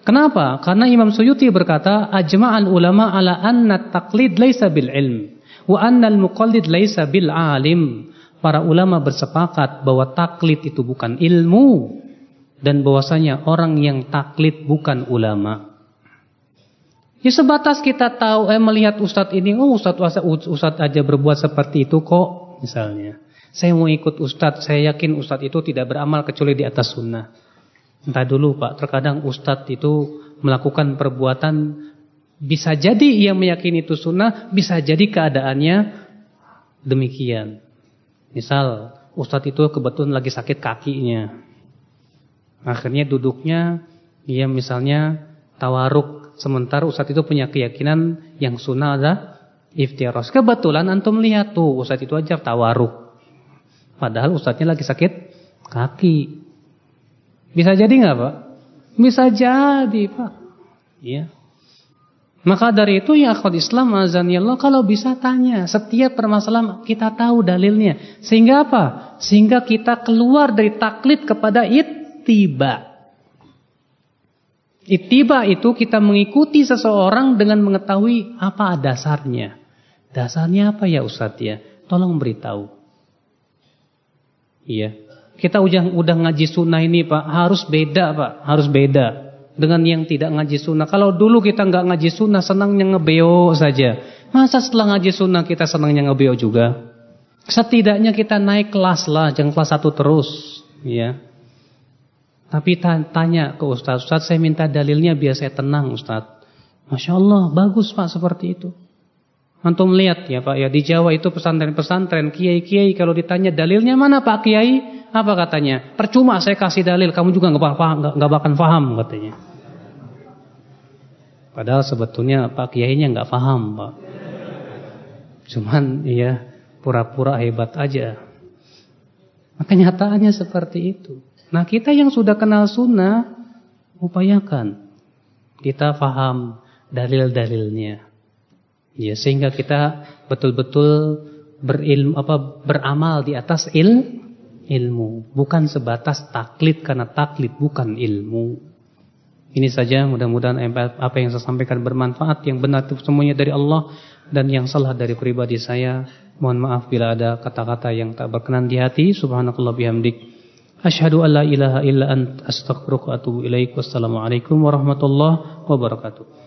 Kenapa? Karena Imam Suyuti berkata, ajma'al ulama ala anna taklid laisa bil ilm wa anna al muqallid laisa bil alim. Para ulama bersepakat bahwa taklid itu bukan ilmu, dan bahwasanya orang yang taklid bukan ulama. Ya sebatas kita tahu eh melihat ustadz ini, oh ustadz ustadz aja berbuat seperti itu kok misalnya. Saya mau ikut ustadz, saya yakin ustadz itu tidak beramal kecuali di atas sunnah. Entah dulu Pak, terkadang ustadz itu melakukan perbuatan bisa jadi ia meyakini itu sunnah, bisa jadi keadaannya demikian. Misal ustadz itu kebetulan lagi sakit kakinya. Akhirnya duduknya dia misalnya tawaruk. Sementara Ustadz itu punya keyakinan yang sunnah ada iftiros. Kebetulan antum lihat tuh Ustadz itu aja tawaruk. Padahal Ustadznya lagi sakit kaki. Bisa jadi nggak Pak? Bisa jadi Pak. Iya. Maka dari itu ya akhwat Islam azanillah kalau bisa tanya setiap permasalahan kita tahu dalilnya. Sehingga apa? Sehingga kita keluar dari taklid kepada ittiba. Ittiba itu kita mengikuti seseorang dengan mengetahui apa dasarnya. Dasarnya apa ya Ustadz ya? Tolong beritahu. Iya. Kita udah udah ngaji sunnah ini Pak, harus beda Pak, harus beda dengan yang tidak ngaji sunnah. Kalau dulu kita nggak ngaji sunnah, senangnya ngebeo saja. Masa setelah ngaji sunnah kita senangnya ngebeo juga? Setidaknya kita naik kelas lah, jangan kelas satu terus, ya. Tapi tanya ke Ustaz, Ustaz saya minta dalilnya biar saya tenang Ustaz. Masya Allah, bagus Pak seperti itu. Antum lihat ya Pak ya di Jawa itu pesantren-pesantren kiai-kiai kalau ditanya dalilnya mana Pak Kiai apa katanya? Percuma saya kasih dalil, kamu juga nggak paham, nggak bakal paham katanya. Padahal sebetulnya Pak Kiainya nggak paham, Pak. Cuman iya pura-pura hebat aja. Maka nyataannya seperti itu. Nah kita yang sudah kenal sunnah, upayakan kita paham dalil-dalilnya. Ya sehingga kita betul-betul berilmu apa beramal di atas il ilmu, bukan sebatas taklid karena taklid bukan ilmu. Ini saja mudah-mudahan apa yang saya sampaikan bermanfaat, yang benar itu semuanya dari Allah dan yang salah dari pribadi saya. Mohon maaf bila ada kata-kata yang tak berkenan di hati. Subhanakallah bihamdik. Asyhadu an la ilaha illa ant astaghfiruka wa atubu ilaik. Wassalamualaikum warahmatullahi wabarakatuh.